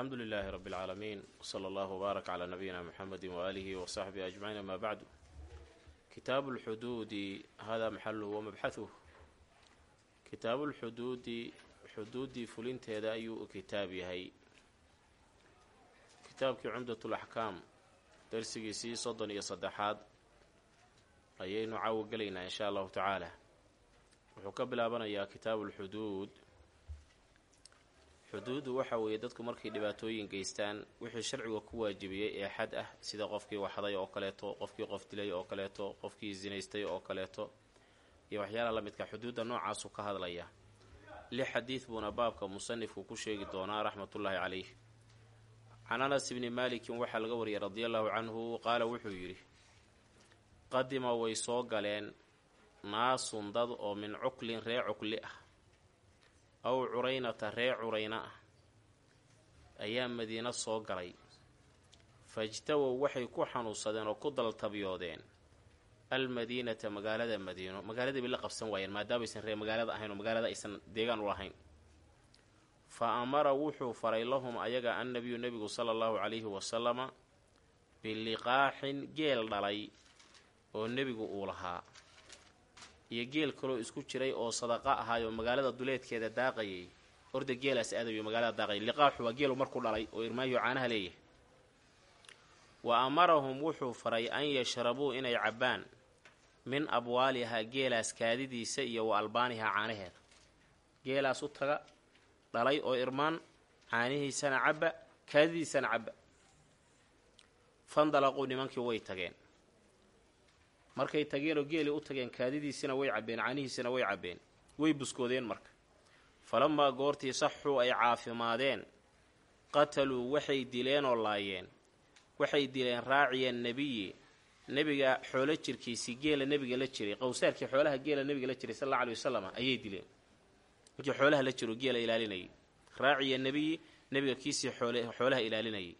alxamdu lilaahi rabi اlcaalamiin wsala allahu wbaarak calaa nabiyina muxamedi waaalihi wasaxbihi ajmaciin ama bacdu. Kitaabu lxuduudi hada maxaluhu wa kitaabu lxuduudi xuduuddii fulinteeda ayuu kitaab yahay. Kitaabkii cumdat laxkaam darsigiisii soddon iyo saddexaad ayaynu caawo gelaynaa in shaa allahu tacaala. Wuxuu ka bilaabanayaa kitaabu lxuduud xuduuddu waxa weeye dadku markay dhibaatooyin geystaan wixii sharciga ku waajibiyey ee xad ah sida qofkii waxday oo kaleeto qofkii qof dilay oo kaleeto qofkii sinaystay oo kaleeto iyo waxyaalaha la midka xuduudda noocaasu ka hadlaya lix xadiid buuna baabka musanifku ku sheegi doonaa raxmatullaahi calayh. Can anas ibni maalikin waxaa laga wariyay radiallahu canhu qaala wuxuu yidhi qadima way soo galeen naasun dad oo min cuklin ree cukli ah aw curaynata ree curayna ah ayaa madiino soo galay. Fajtawow waxay ku xanuunsadeen oo ku daltabyoodeen almadiinata magaalada madiino. Magaaladii bay la qabsan waayeen maadaamaysan ree magaalada ahayn oo magaalada aysan deegaan u lahayn. Fa amara wuxuu faray lahum ayaga annabiyu nebigu sala allahu calayhi wasalama biliqaaxin geel dhalay oo nebigu uu lahaa iyo geel kaloo isku jiray oo sadaqa ahaayoo magaalada duleedkeeda daaqayay orda geelaas aadayo magaalada daaqayay liqaaxu waa geelu markuu dhalay oo irmaayo caanaha leeyahay. Wa amarahum wuxuu faray an yashrabuu inay cabbaan min abwaalihaa geelaas kaadidiisa iyo wa albaanihaa caanaheeda. Geelaas u taga dhalay oo irmaan caanihiisana cabba kaadidiisana cabba. Fandalaquu nimankii way tageen markay tageenoo geelii u tageen kaadidiisina way cabbeen caanihiisina way cabbeen. Way buskoodeen marka. Falamaa goortii saxuu ay caafimaadeen. Qataluu waxay dileen oo laayeen. Waxay dileen raaciya nebiyi nebiga xoolo jirkiisii geela nebiga la jiray. Qowsaarkii xoolaha geela nebiga la jiray sal alla alay wasalam ayay dileen. Ninkii xoolaha la jiro geela ilaalinayay. Raaciya nebiyi nebiga kiisii xoolaha ilaalinayay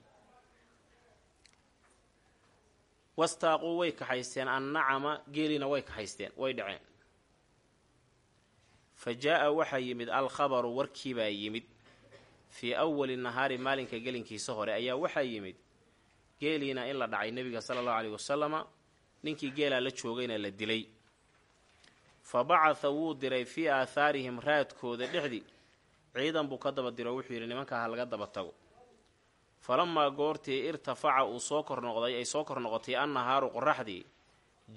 wastaaquu way kaxaysteen annacama geelina way kaxaysteen way dhaceen. Fa jaa-a waxaa yimid alkhabaru warkiibaa yimid fii awali nahaari maalinka gelinkiisa hore ayaa waxaa yimid geeliina in la dhacay nebiga sala allahu caleyhi wasalama ninkii geelaa la joogayna la dilay. Fa bacatha wuu diray fii aathaarihim raadkooda dhexdii ciidan buu ka daba diro wuxuu yidhi nimankaa ha laga daba tago falamaa goortii irtafaca uu soo kor noqday ay soo kor noqotay annahaaru qoraxdii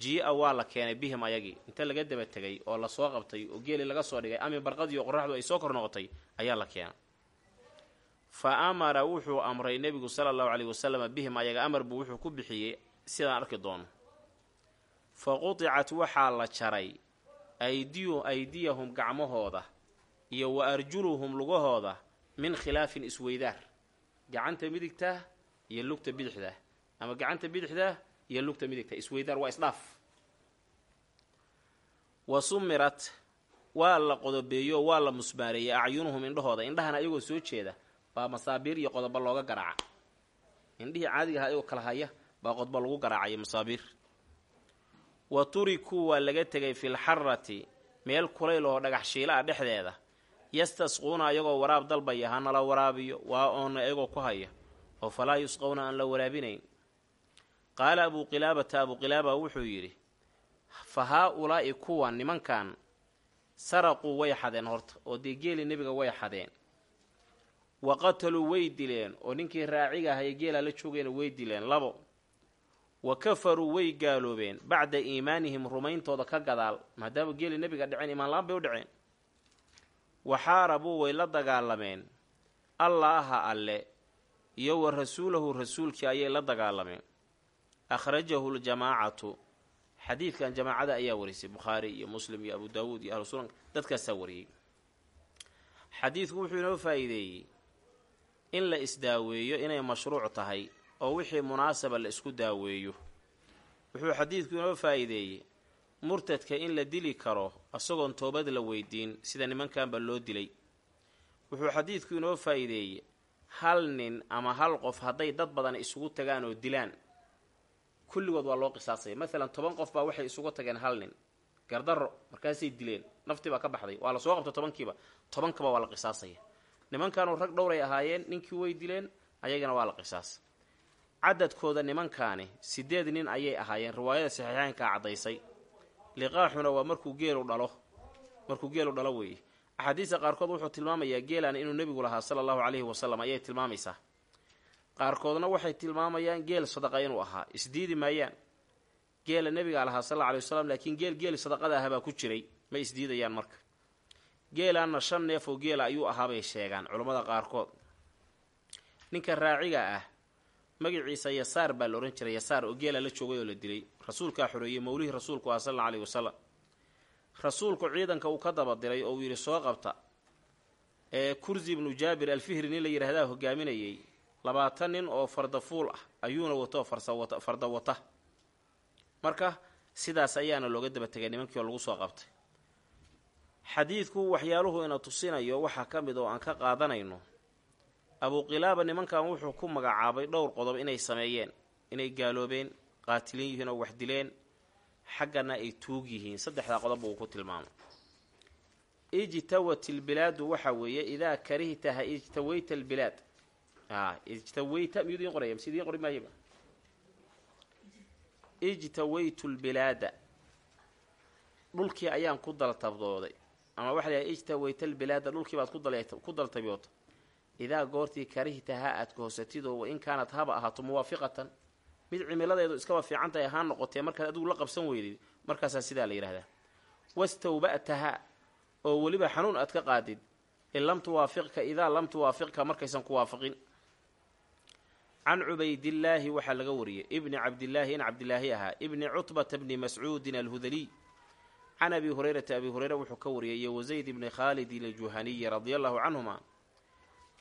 jii-a waa la keenay bihim ayagii inta laga daba tegay oo la soo qabtay oo geeli laga soo dhigay ami barqadiio qoraxdu ay soo kor noqotay ayaa la keenay. Fa amara wuxuu amray nebigu sala allahu caleyhi wasalam bihim ayaga. Amar buu wuxuu ku bixiyey sidaan arki doono. Fa qudicat waxaa la jaray aydiyu aydiyahum gacmahooda iyo wa arjuluhum lugahooda min khilaafin isweydaar gacanta midigtaa iyo lugta bidixdaa ama gacanta bidixdaa iyo lugta midigta. Isweydaar waa isdhaaf. Wa sumirat waa la qodobeeyo waa la musmaareeyey acyunuhum indhahooda. Indhahana ayagoo soo jeeda baa masaabiir iyo qodobo looga garaaca. Indhihii caadiga aha ayagoo kala haya baa qodbo lagu garaacaya masaabiir. Wa turikuu waa laga tegay filxarati meel kulayl oo dhagax shiila ah dhexdeeda yastasquuna ayagoo waraab dalbaya hana la waraabiyo waa oonna ayagoo ku haya oo falaa yusqowna aan la waraabinayn. Qaala abuu qilaabata abuu qilaaba wuxuu yidhi fa haa-ulaa'i kuwan nimankan saraquu way xadeen horta oo dee geeli nebiga way xadeen. Wa qataluu way dileen oo ninkii raaciga ahaye geelaa la joogayna way dileen labo. Wa kafaruu way gaaloobeen bacda iimaanihim rumayntooda ka gadaal maadaama geeli nebiga dhaceen imaanla-aan bay u dhaceen waxaarabuu way la dagaalameen. Allaaha alle iyo wa rasuulahu rasuulkii ayay la dagaalameen. Akhrajahu ljamaacatu xadiidkan jamaacada ayaa warisay bukhaari iyo muslim iyo abu daawuud iyo ahlu sunan dadkaasaa wariyey. Xadiidku wuxuu inoo faa-iideeyey in la isdaaweeyo inay mashruuc tahay oo wixii munaasaba la isku daaweeyo. Wuxuu xadiidku inoo faa-iideeyey murtadka in la dili karo isagoon toobad la weydiin sida nimankanba loo dilay. Wuxuu xadiidku inoo faa-iideeyey hal nin ama hal qof hadday dad badan isugu tagaan oo dilaan. Kulligood waa loo qisaasaya. Maalan toban qof baa waxay isugu tageen hal nin. Gardarro markaasay dileen. Naftii baa ka baxday. Waa la soo qabta tobankiiba. Tobankaba waa la qisaasaya. Nimankaanu rag dhowray ahaayeen ninkii way dileen ayagana waa la qisaas cadadkooda nimankaani siddeed nin ayay ahaayeen. Riwaayada saxiixeynkaa caddaysay liqaaxuna waa markuu geelu dhalo. Markuu geelu dhalo weeye axaadiista qaarkood wuxuu tilmaamayaa geelan inuu nebigu lahaa sala allahu calayhi wasalam ayay tilmaamaysaa. Qaarkoodna waxay tilmaamayaan geel sadaqa inuu ahaa. Isdiidi maayaan. Geela nebigaa lahaa sal alla alay wasalam laakiin geel geeli sadaqada ahabaa ku jiray. Ma isdiidayaan marka. Geelaanna shan neef oo geela ayuu ahaabay sheegaan culammada qaarkood. Ninka raaciga ah magaciisa yasaar baa la odhan jiray yasaar oo geela la joogay oo la dilay. Rasuulkaa xoreeyey mawlihii rasuulku ah sal alla alayhi wasalam rasuulku ciidanka uu ka daba diray oo uu yidhi soo qabta. Ee kursi ibnu jaabir alfihri nin la yidhaahdaa hogaaminayay labaatan nin oo fardafuul ah ayuuna wato farsawata farda wata. Marka sidaas ayaana looga daba tegay nimankii oo lagu soo qabtay. Xadiidku waxyaaluhu ina tusinayo waxaa ka mid oo aan ka qaadanayno abuqilaaba nimankan wuxuu ku magacaabay dhowr qodob inay sameeyeen inay gaaloobeen qaatiliin yihiin oo wax dileen xaggana ay tuug yihiin. Saddexdaa qodob uu ku tilmaamay. Ijtawat ilbilaadu waxa weeye idaa karihtaha ijtawayta albilaad. A ijtawayta miyuu qoraya mise idiin qori maayaba ijtawaytu lbilaada dhulkii ayaan ku daltabdooday ama waxa la yhaha ijtawayta albilaada. Dhulkii baad ku daltabiyoota idaa goortii karihtahaa aad wa in kaanad haba ahaato muwaafiqatan mid cimiladeedu iskaba fiican tahay ahaan noqotee markaad adigu la qabsan weydid markaasaa sidaa la yidhahdaa wastawba'tahaa oo weliba xanuun aad ka qaadid in lam tuwaafiqka idaa lam tuwaafiqka markaysan ku waafaqin can cubaydillaahi waxaa laga wariyey ibni cabdillaahi in cabdilaahi ahaa ibni cutbata bni mascuudin alhudaliy can abi hurayrata abi hureyre wuxuu ka wariyey iyo wasayd ibni khaalidin aljuhaniyi radia allahu canhuma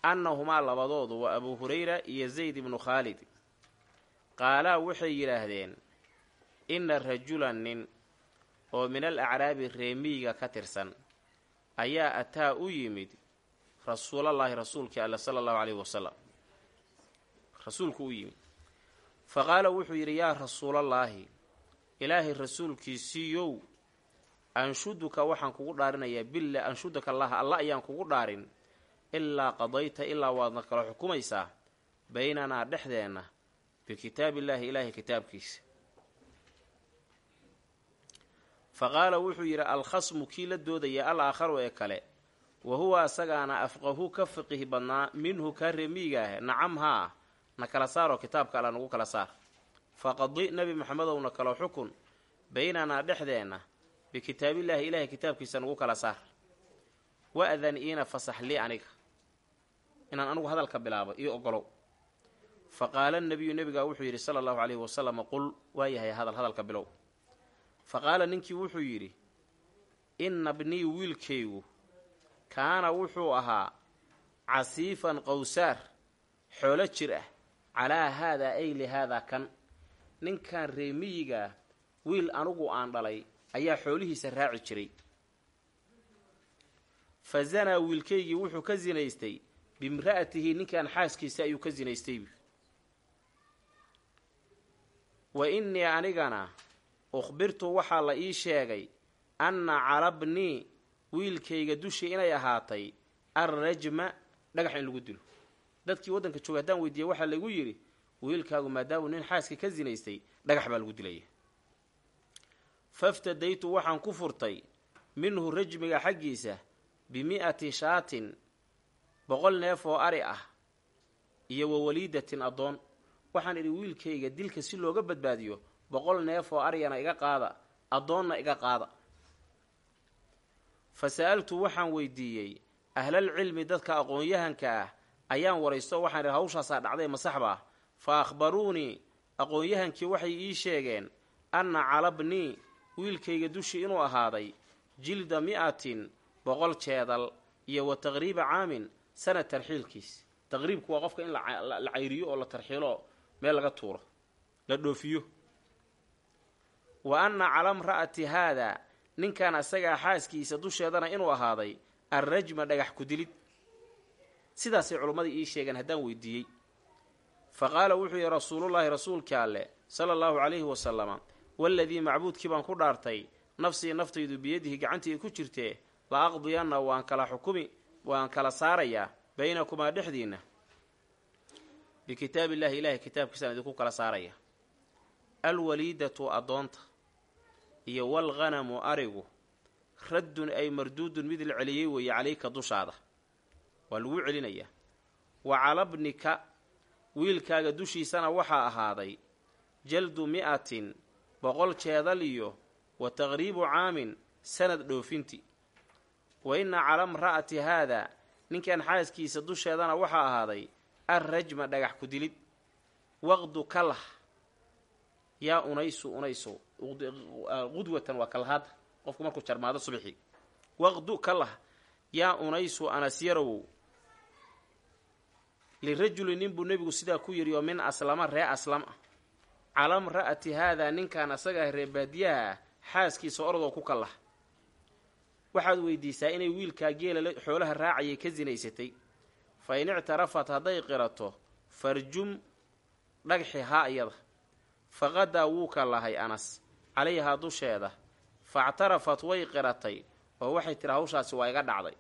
annahumaa labadoodu waa abu hurayra iyo zayd ibnu khaalid qaalaa waxay yidhaahdeen inna rajulan nin oo min al acraabi reemiyiga ka tirsan ayaa ataa u yimid rasuulallaahi rasuulkii alla sala allahu caleyhi wasalam rasuulku u yimid fa qaala wuxuu yidhi yaa rasuulallaahi ilaahay rasuulkiisiiyow anshuduka waxaan kugu dhaarinayaa billa anshuduka allaha alla ayaan kugu dhaarin ilaa qadayta ilaa waadna kala xukumaysaa baynanaa dhexdeenna bikitaabillaahi ilaahay kitaabkiisa. Fa qaala wuxuu yidhi alkhasmu kii la doodaya al aakharu ee kale wa huwa asagaana afqahu ka fiqihi badnaa minhu kaa reemiyiga ah nacam haa na kala saaroo kitaabka alla nagu kala saar. Faqadi nebi maxamedowna kala xukun baynanaa dhexdeenna bikitaabillaahi ilaahay kitaabkiisa nagu kala saar. Wa-dan iina fasax lii aniga inaan anigu hadalka bilaabo io ogolow fa qaala nabiyu nebigaa wuxuu yidhi sala allahu caleyhi wasalam qul waayahay hadal hadalka bilow. Fa qaala ninkii wuxuu yidhi inna bnii wiilkaygu kaana wuxuu ahaa casiifan qowsaar xoolo jir ah calaa haadaa ay lihaadaa kan. Ninkan reemiyigaa wiil anugu aan dhalay ayaa xoolihiisa raaci jiray. Fa zanaa wiilkaygii wuxuu ka sinaystay bimra'atihi ninkan xaaskiisa ayuu ka sinaystay wa innii anigana ukhbirtu waxaa la ii sheegay anna calabnii wiilkayga dushii inay ahaatay alrajma dhagax in lagu dilo. Dadkii waddanka jooga haddaan weydiiyey waxaa lagu yidhi wiilkaagu maadaamu nin xaaskii ka sinaystay dhagax baa lagu dilaya. Faftadaytu waxaan ku furtay minhu rajmiga xaggiisa bimi'ati shaatin boqol neef oo ari ah iyo wa waliidatin addoon waxaan idhi wiilkayga dilka si looga badbaadiyo boqol neef oo aryana iga qaada addoonna iga qaada. Fa sa'altu waxaan weydiiyey ahlal cilmi dadka aqoon-yahanka ah ayaan waraysto waxaan idhi hawshaasaa dhacday masaxbaa fa akhbaruunii aqoon-yahankii waxay ii sheegeen anna calabnii wiilkayga dushii inuu ahaaday jilda mi'atin boqol jeedal iyo wa taqriiba caamin sanad tarxiilkiis. Taqriibku waa qofka in la cayriyo oo la tarxiilo meel laga tuuro la dhoofiyo. Wa anna cala mra'ati haadaa ninkan asagaa xaaskiisa dusheedana inuu ahaaday alrajma dhagax ku dilid. Sidaasay culimmadii ii sheegeen haddaan weydiiyey. Fa qaala wuxuu yihi rasuulullaahi rasuulkii alle sala allahu calayhi wasalama waladii macbuudkii baan ku dhaartay nafsii naftaydu biyadihi gacantii ku jirtee la aqdiyanna waan kala xukumi waan kala saarayaa baynakumaa dhexdiinna bikitaabi illaahi ilaahay kitaabkiisaan idinku kala saaraya. Alwaliidatu addoonta iyo walghanamu arigu raddun ay marduudun mid la celiyey weeye calayka dushaada. Waa lagu celinayaa. Wa calabnika wiilkaaga dushiisana waxaa ahaaday jaldu mi'atin boqol jeedal iyo wa taqriibu caamin sanad dhoofinti wa inna cala mra'ati haadaa ninkan xaaskiisa dusheedana waxaa ahaaday arrajma dhagax ku dilid waqdu kalah. Yaa unaysu unayso qudwatan waa kalhaada qofku markuu jarmaado subxii waqdu kalah yaa unaysu anasyarowow lirajuli nin buu nebigu sidaa ku yidhi oo min aslama ree aslam. Cala mra'ati haadaa ninkan asaga ree baadiyaha ah xaaskiisa orodoo ku kalah waxaad weydiisaa inay wiilkaa geela xoolaha raacayay ka sinaysatay fa in ictarafat hadday qirato farjum dhagxi haa iyada. Faqadaa wuu ka lahay anas. Calayhaa dusheeda. Factarafat way qiratay oo waxay tiri hawshaasi waa iga dhacday.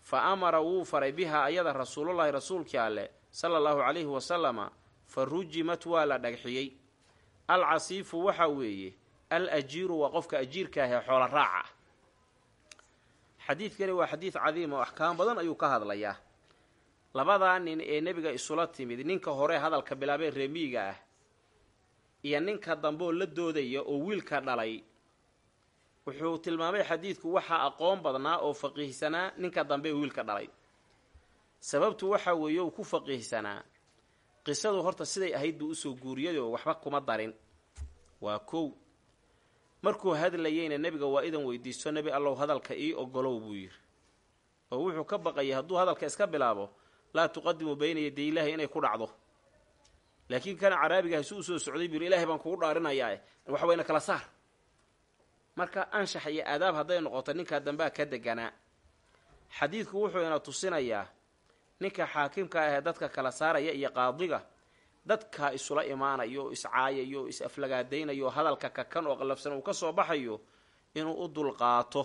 Fa amara wuu faray bihaa ayada rasuulullaahi rasuulkii alleh sala allahu calayhi wasalama fa rujimat waa la dhagxiyey. Al casiifu waxa weeye al ajiiru waa qofka ajiirka ahee xoola raaca. ah xadiidkani waa xadiid cadiim oo axkaam badan ayuu ka hadlayaa. Labadaa nin ee nebiga isula timid ninka hore hadalka bilaabee reemiyiga ah iyo ninka dambeoo la doodaya oo wiilka dhalay wuxuu tilmaamay xadiidku waxaa aqoon badnaa oo faqiihsanaa ninka dambe wiilka dhalay. Sababtu waxa weeye uu ku faqiihsanaa qisadu horta siday ahayd buu u soo guuriyayoo waxba kuma darin. Waa kow markuu hadlayeyna nebiga waa idan weydiisto nebi allow hadalka ii ogolow buu yidhi. Oo wuxuu ka baqayay hadduu hadalka iska bilaabo laa tuqadimu bayna yaday ilaahi inay ku dhacdo. Laakiin kana caraabigaah si u soo socday buu yidhi ilaahay baan kugu dhaarinayaa waxa wayna kala saar. Marka anshax iyo aadaab hadday noqoto ninkaa dambaa ka deganaa. Xadiidku wuxuu ina tusinayaa ninka xaakimka ahee dadka kala saaraya iyo qaadiga dadkaa isula imaanayo oo iscaayayo is aflagaadaynayo hadalka kakan oo qallafsan uu ka soo baxayo inuu u dulqaato.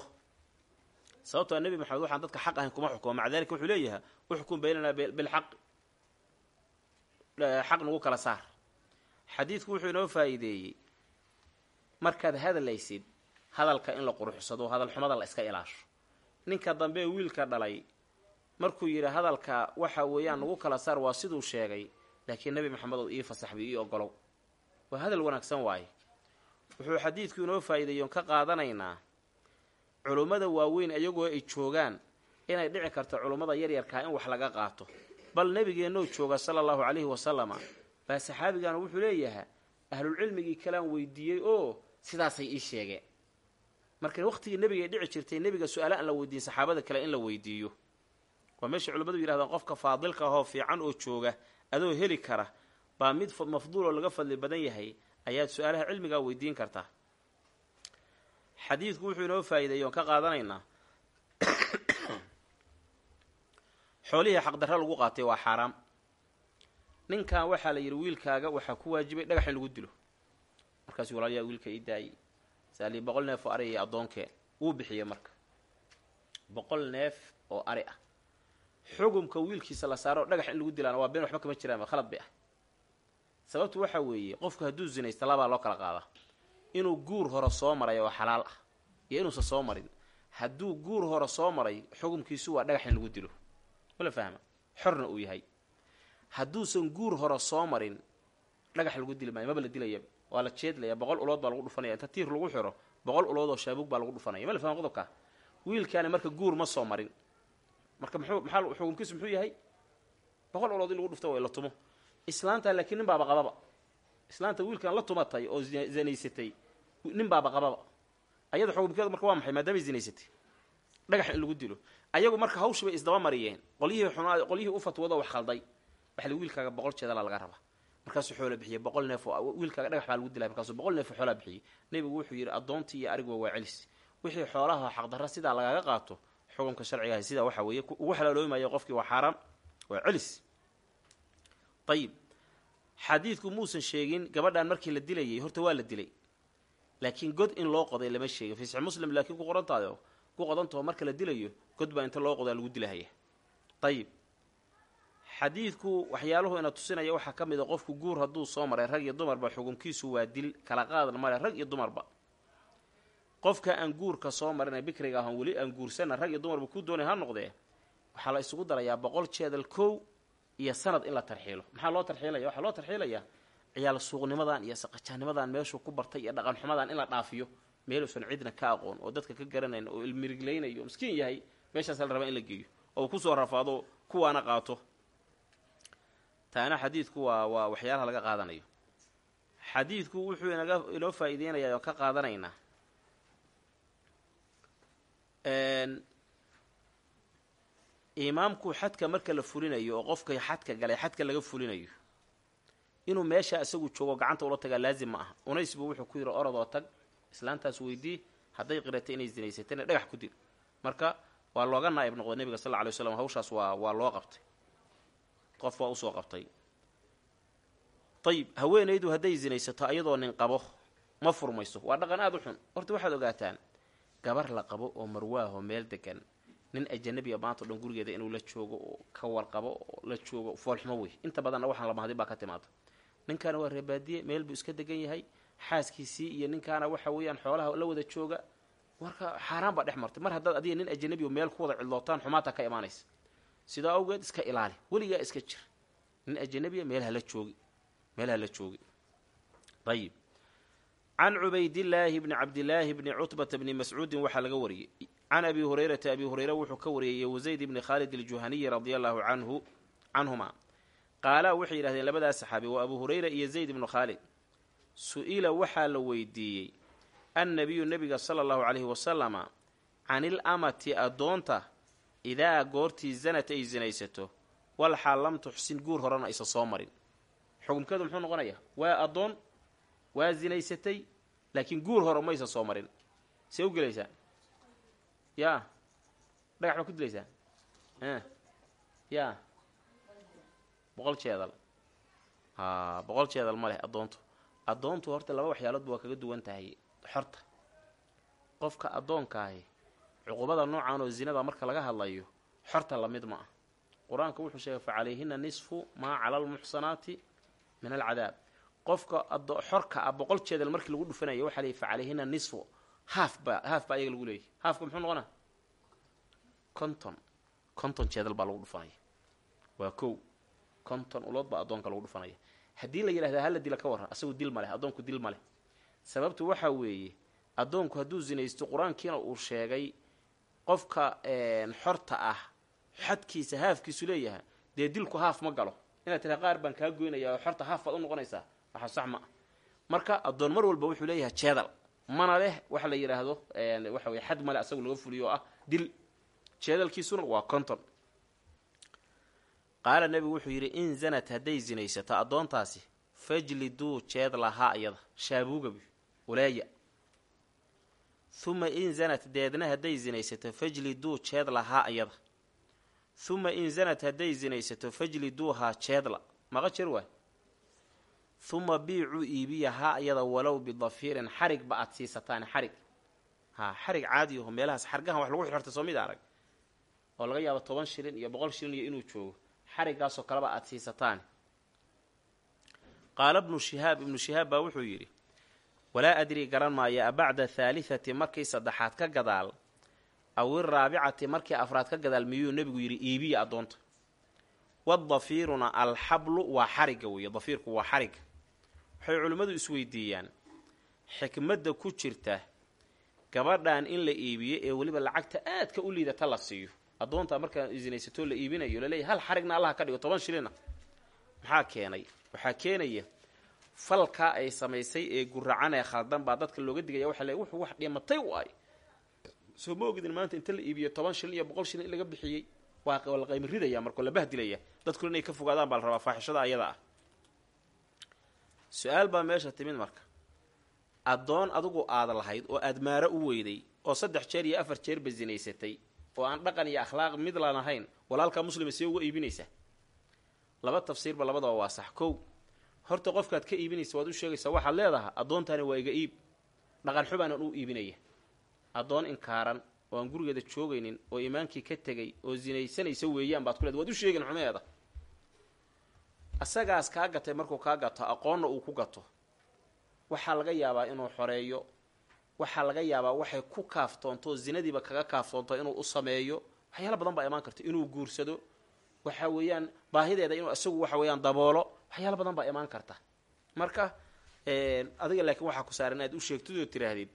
Sababtoo nebi maxamed waxaan dadka xaq ahayn kuma xukumo. Maca dalika wuxuu leeyahay uxkum baynanaa bilxaqi xaq nagu kala saar. Xadiidku wuxuu inoo faa'iideeyey markaad hadlaysid hadalka in la quruxsado hadal xumada la iska ilaasho. Ninka dambe wiilka dhalay markuu yidhi hadalka waxa weeyaan nagu kala saar waa siduu sheegay laakiin nebi maxamed ou ii fasaxbi ii ogolow. Waa hadal wanaagsan waaye wuxuu xadiidku inoo faa'iideeyoon ka qaadanaynaa culummada waaweyn iyagoo ay joogaan inay dhici karto culummada yaryarkaa in wax laga qaato. Bal nebigeennoo jooga sala allahu calayhi wasalama baa saxaabigaana wuxuu leeyahay ahlulcilmigii kalaan weydiiyey oo sidaasay ii sheegeen. Marka waqtigii nebigay dhici jirtay nebiga su'aala aan la weydiin saxaabada kale in la weydiiyo. Waa meesha culimmadu yidhahdaan qofka faadilka ahoo fiican oo jooga adoo heli kara baa mid mafduul oo laga fadli badan yahay ayaad su'aalaha cilmigaa weydiin kartaa xadiidku wuxuu inoo faa'iideeyey oon ka qaadanaynaa xoolihii xaqdarra lagu qaatay waa xaaraam. Ninkan waxaa la yidhi wiilkaaga waxaa ku waajibay dhagax in lagu dilo. Markaasuu walaalyaa wiilka ii daayey saalii boqol neef oo ari iyo addoonkeen wuu bixiyey marka. Boqol neef oo ari ah xugumka wiilkiisa la saaro dhagax in lagu dilaana waa been waxba kama jiraan khalad bay ah. Sababtu waxa weeye qofku hadduu zinaysta labaa loo kala qaadaa inuu guur hore soo maray oo xalaal ah iyo inuusan soo marin hadduu guur hore soo maray xugumkiisu waa dhagax in lagu dilo. Wala fahma? Xorna uu yahay. Hadduusan guur hore soo marin dhagax lagu dili maayo maba la dilaya waa la jeedlaya boqol ulood baa lagu dhufanaya inta tiir lagu xiro boqol ulood oo shaabuug baa lagu dhufanaya. Ma la fahma qodobka? Wiilkaani marka guur ma soo marin marka xukumkiisu muxuu yahay? Boqol ulood in lagu dhufto la tumo. Islaanta laakiin nin baaba qababa. Islaanta wiilkan la tumatay oo zinaysatay nin baaba qababa. Ayada xukumkeedu marka waa maxay? Maadaamay zinaysatay. Dhagax in lagu dilo. Ayagu marka hawshii bay isdaba mariyeen. Qolyihii xumaa qolyihii u fatwado wax khalday. Waxa li wiilkaaga boqol jeedala laga rabaa. Markaasuu xoola bixiyey. Boqol neef wiilkaaga dhagax baa lagu dilay. Markaasuu boqol neef oo xoolaa nebigu wuxuu yidhi addoontii iyo ariguba waa celis. Wixii xoolaha xaqdarra sidaa lagaga qaato xukumka sharcigaah sidaa waxa weeye ugu xalaaloomayo qofkii waa xaaraam waa celis ayib xadiidku muusan sheegin gabadhan markii la dilayay horta waa la dilay. Laakiin god in loo qoday lama sheegin. Fi saxi muslim laakiin ku qorantaado ku qodantaho marka la dilayo god baa inta loo qodaa lagu dilahaya. Ayib xadiidku waxyaaluhu ina tusinaya waxaa ka mid a qofku guur hadduu soo maray rag iyo dumarba xukunkiisu waa dil kala qaadan male rag iyo dumarba qofka aan guurka soo marina bikriga ahon weli aan guursana rag iyo dumarba ku doonay ha noqdee? Waxaa la isugu darayaa boqol jeedal kow iyo sanad in la tarxiilo. Maxaa loo tarxiilaya? Waxaa loo tarxiilayaa ciyaal suuqnimadan iyo saqajaanimadan meeshuu ku bartay iyo dhaqan xumadan in la dhaafiyo. Meeluusan cidna ka aqoon oo dadka ka garanayn oo ilmiriglaynayo miskiin yahay meeshaas la rabaa in la geeyo oo ku soo rafaado kuwaana qaato. Taana xadiidku waa waa waxyaalaha laga qaadanayo. Xadiidku wuxuu inaga inoo faa-iideynayaa oo ka qaadanaynaa imaamku xadka marka la fulinayo oo qofka xadka galay xadka laga fulinayo inuu meesha isagu joogo gacanta ula tagaa laazim ma aha. Unays buu wuxuu ku yidhi orodoo tag islaantaas weydii hadday qiratay inay zinaysatayna dhagax ku dir. Marka waa looga naa'ib noqday nebiga sal lla alay slam hawshaas waa waa loo qabtay. Qof waa u soo qabtay. Ayib haweenaydu hadday zinaysato ayadoo nin qabo ma furmayso. Waa dhaqan aada u xun. Horta waxaad ogaataan gabar la qabo oo marwaahoo meel degan. Nin ajanabiya maantao dhan gurigeeda inuu la joogo oo ka warqabo oo la joogo foolxumo wey. Inta badanna waxaan lamahadin baa ka timaada ninkaana waa reebaadiye meel buu iska degan yahay. Xaaskiisii iyo ninkaana waxa weeyaan xoolaha la wada jooga. Marka xaaraan baa dhex martay. Mar haddaad adiga nin ajanabi o meel ku wada cidlootaan xumaata ka imaanaysa. Sidaa awgeed iska ilaali. Weligaa iska jir. Nin ajanabiya meel hala joogi. Meel hala joogi. Ayib can cubaydillaahi bni cabdillaahi bni cutbata bni mascuudin waxaa laga wariyey can abi hurayrata abi hureyre wuxuu ka wariyey wasayd ibni khaalid aljuhaniyi radia allahu canhu canhuma qaalaa waxay yidhahdeen labadaas saxaabi waa abu hureyra iyo zayd ibnu khaalid su'ila waxaa la weydiiyey annabiyu nebiga sala allahu calayhi wasalama canil amati addoonta idaa goortii zanat ay sinaysato walxaal lam tuxsin guur horena aysa soo marin xukumkeedu muxuu noqonayaa waa addoon waa zinaysatay laakiin guur hore maysa soo marin. See u gelaysaa yaa dhagax baa ku dilaysaa yaa boqol jeedal. Haa boqol jeedal ma leh addoontu. Addoontu horta laba waxyaaloodba waa kaga duwan tahay xorta. Qofka addoonkaahi cuqubada noocan oo zinada marka laga hadlayo xorta la mid ma ah qur'aanka wuxuu sheegay fa calayhina nisfu maa cala almuxsanaati min alcadaab qofka xorka ah boqol jeedal markii lagu dhufanaya waxaa fa calayhina nisfu. Haaf baa haaf baa ayaga lagu leeyay haafka muxuu noqonaa? Konton. Konton jeedal baa lagu dhufanaya. Waa kow. Konton ulood baa addoonka lagu dhufanaya haddii la yidhahda hala dila ka warran asagu dil maleh addoonku dil maleh sababtu waxaa weeye addoonku hadduu zinaysto qur'aankiina uu sheegay qofka xorta ah xadkiisa haafkiisu leeyahay dee dilku haaf ma galo. Inaad tiraa qaar baan kaa goynaya oo xorta haaf baad u noqonaysaa waxa sax ma ah marka addoon mar walba wuxuu leeyahay jeedal mana leh waxa la yidhaahdo waxa weye xad male asagu laga fuliyo oo ah dil. Jeedalkiisuna waa konton. Qaala nebigu wuxuu yidhi in zanat hadday zinaysato addoontaasi fajliduu jeed lahaa iyada shaabuugabi walaaya. Huma in zanat deedna hadday zinaysato fajliduu jeed lahaa iyada. Huma in zanat hadday zinaysato fajliduuhaa jeedla maqa jer waay huma biicuu iibiya haa iyada walow bidafiirin xarigba aad siisataan xarig. Haa xarig caadi aho meelahaas xargahan wax lagu xirtay soo mid arag. Oo laga yaabo toban shilin iyo boqol shilin iyo inuu joogo. Xariggaasoo kaleba aada siisataan. Qaala bnu shihaab ibnu shihaab baa wuxuu yidhi walaa adrii garan maayo abacda haalihati markii saddexaad ka gadaal aw iraabicati markii afraad ka gadaal miyuu nebigu yidhi iibiya addoonta? Wadafiiruna alxablu waa xarigga weeye dafiirku waa xarigga waxay culimmadu isweydiiyaan xikmadda ku jirta gabadhan in la iibiyo ee weliba lacagta aadka u liidata la siiyo. Addoonta markaa isinaysatoo la iibinayo laleeyahy hal xarigna allaha ka dhigo toban shilina. Maxaa keenay? Waxaa keenaya falkaa ay samaysay ee guracan ee khaldan baa dadka looga digaya waxa le wuxuu wax dhimatay u ay soo ma ogidin maanta inta la iibiyo toban shilin iyo boqol shilin in laga bixiyey. Waa la qaymi ridaya markoo la bahdilaya. Dadkuna inay ka fogaadaan baa la rabaa faaxishada ayada ah su'aal baa meesha timid marka. Addoon adigu aada lahayd oo aad maaro u weyday oo saddex jeer iyo afar jeerba zinaysatay oo aan dhaqan iyo akhlaaq mid lan ahayn walaalkaa muslima see uga iibinaysaa laba tafsiirba labadaba waa sax. Kow horta qofkaad ka iibinaysa waad u sheegaysaa waxaad leedahay addoontaani waa iga iib. Dhaqan xubaanan u iibinaya. Addoon inkaaran oo aan gurigeeda joogaynin oo imaankii ka tegay oo zinaysanaysa weeyaan baad ku leedahay. Waad u sheegin xumeeda asagaas kaa gatay markuu kaa gato aqoonna uu ku gato. Waxaa laga yaabaa inuu xoreeyo. Waxaa laga yaabaa waxay ku kaaftoonto zinadiiba kaga kaaftoonto inuu u sameeyo. Waxyaala badan baa imaan karta inuu guursado. Waxa weeyaan baahideeda inuu isagu waxa weeyaan daboolo. Waxyaala badan baa imaan karta. Marka adiga laakiin waxaa ku saaran inaad u sheegtid oo tiraahdid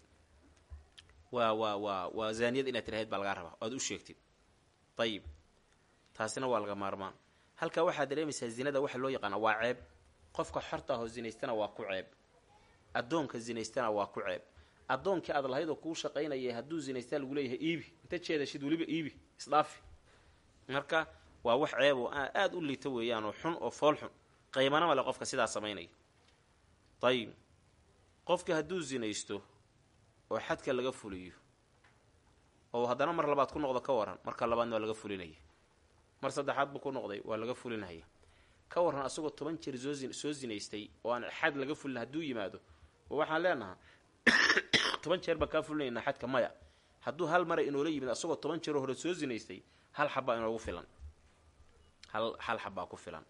waa waa waa waa zaaniyad inaad tirahdid baa lagaa rabaa. Oad u sheegtid. Ayib taasina waa laga maarmaan halkaa waxaad dareemaysaa zinada waxa loo yaqaana waa ceeb. Qofka xorta ahoo zinaystana waa ku ceeb. Addoonka zinaystana waa ku ceeb. Addoonkii aad lahayd oo kuu shaqaynaya hadduu zinaystaa lagu leeyahay iibi. Inta jeedashid weliba iibi isdhaafi. Marka waa wax ceeb oo aada u liita weeyaan oo xun oo fool xun. Qaymana male qofka sidaa samaynaya. Ayib qofka hadduu zinaysto oo xadka laga fuliyo oo haddana mar labaad ku noqdo ka waran marka labaadna waa laga fulinaya mar saddexaad buu ku noqday waa laga fulinaya. Ka waran asagoo toban jeer soo zinaystay oo aan xad laga fulin hadduu yimaado oo waxaan leenahaa toban jeer baan kaa fulinaynaa xadka maya. Hadduu hal mara inoola yimid asagoo toban jeeroo hore soo zinaystay hal xabbaa inoogu filan. Hal hal xabbaa ku filan.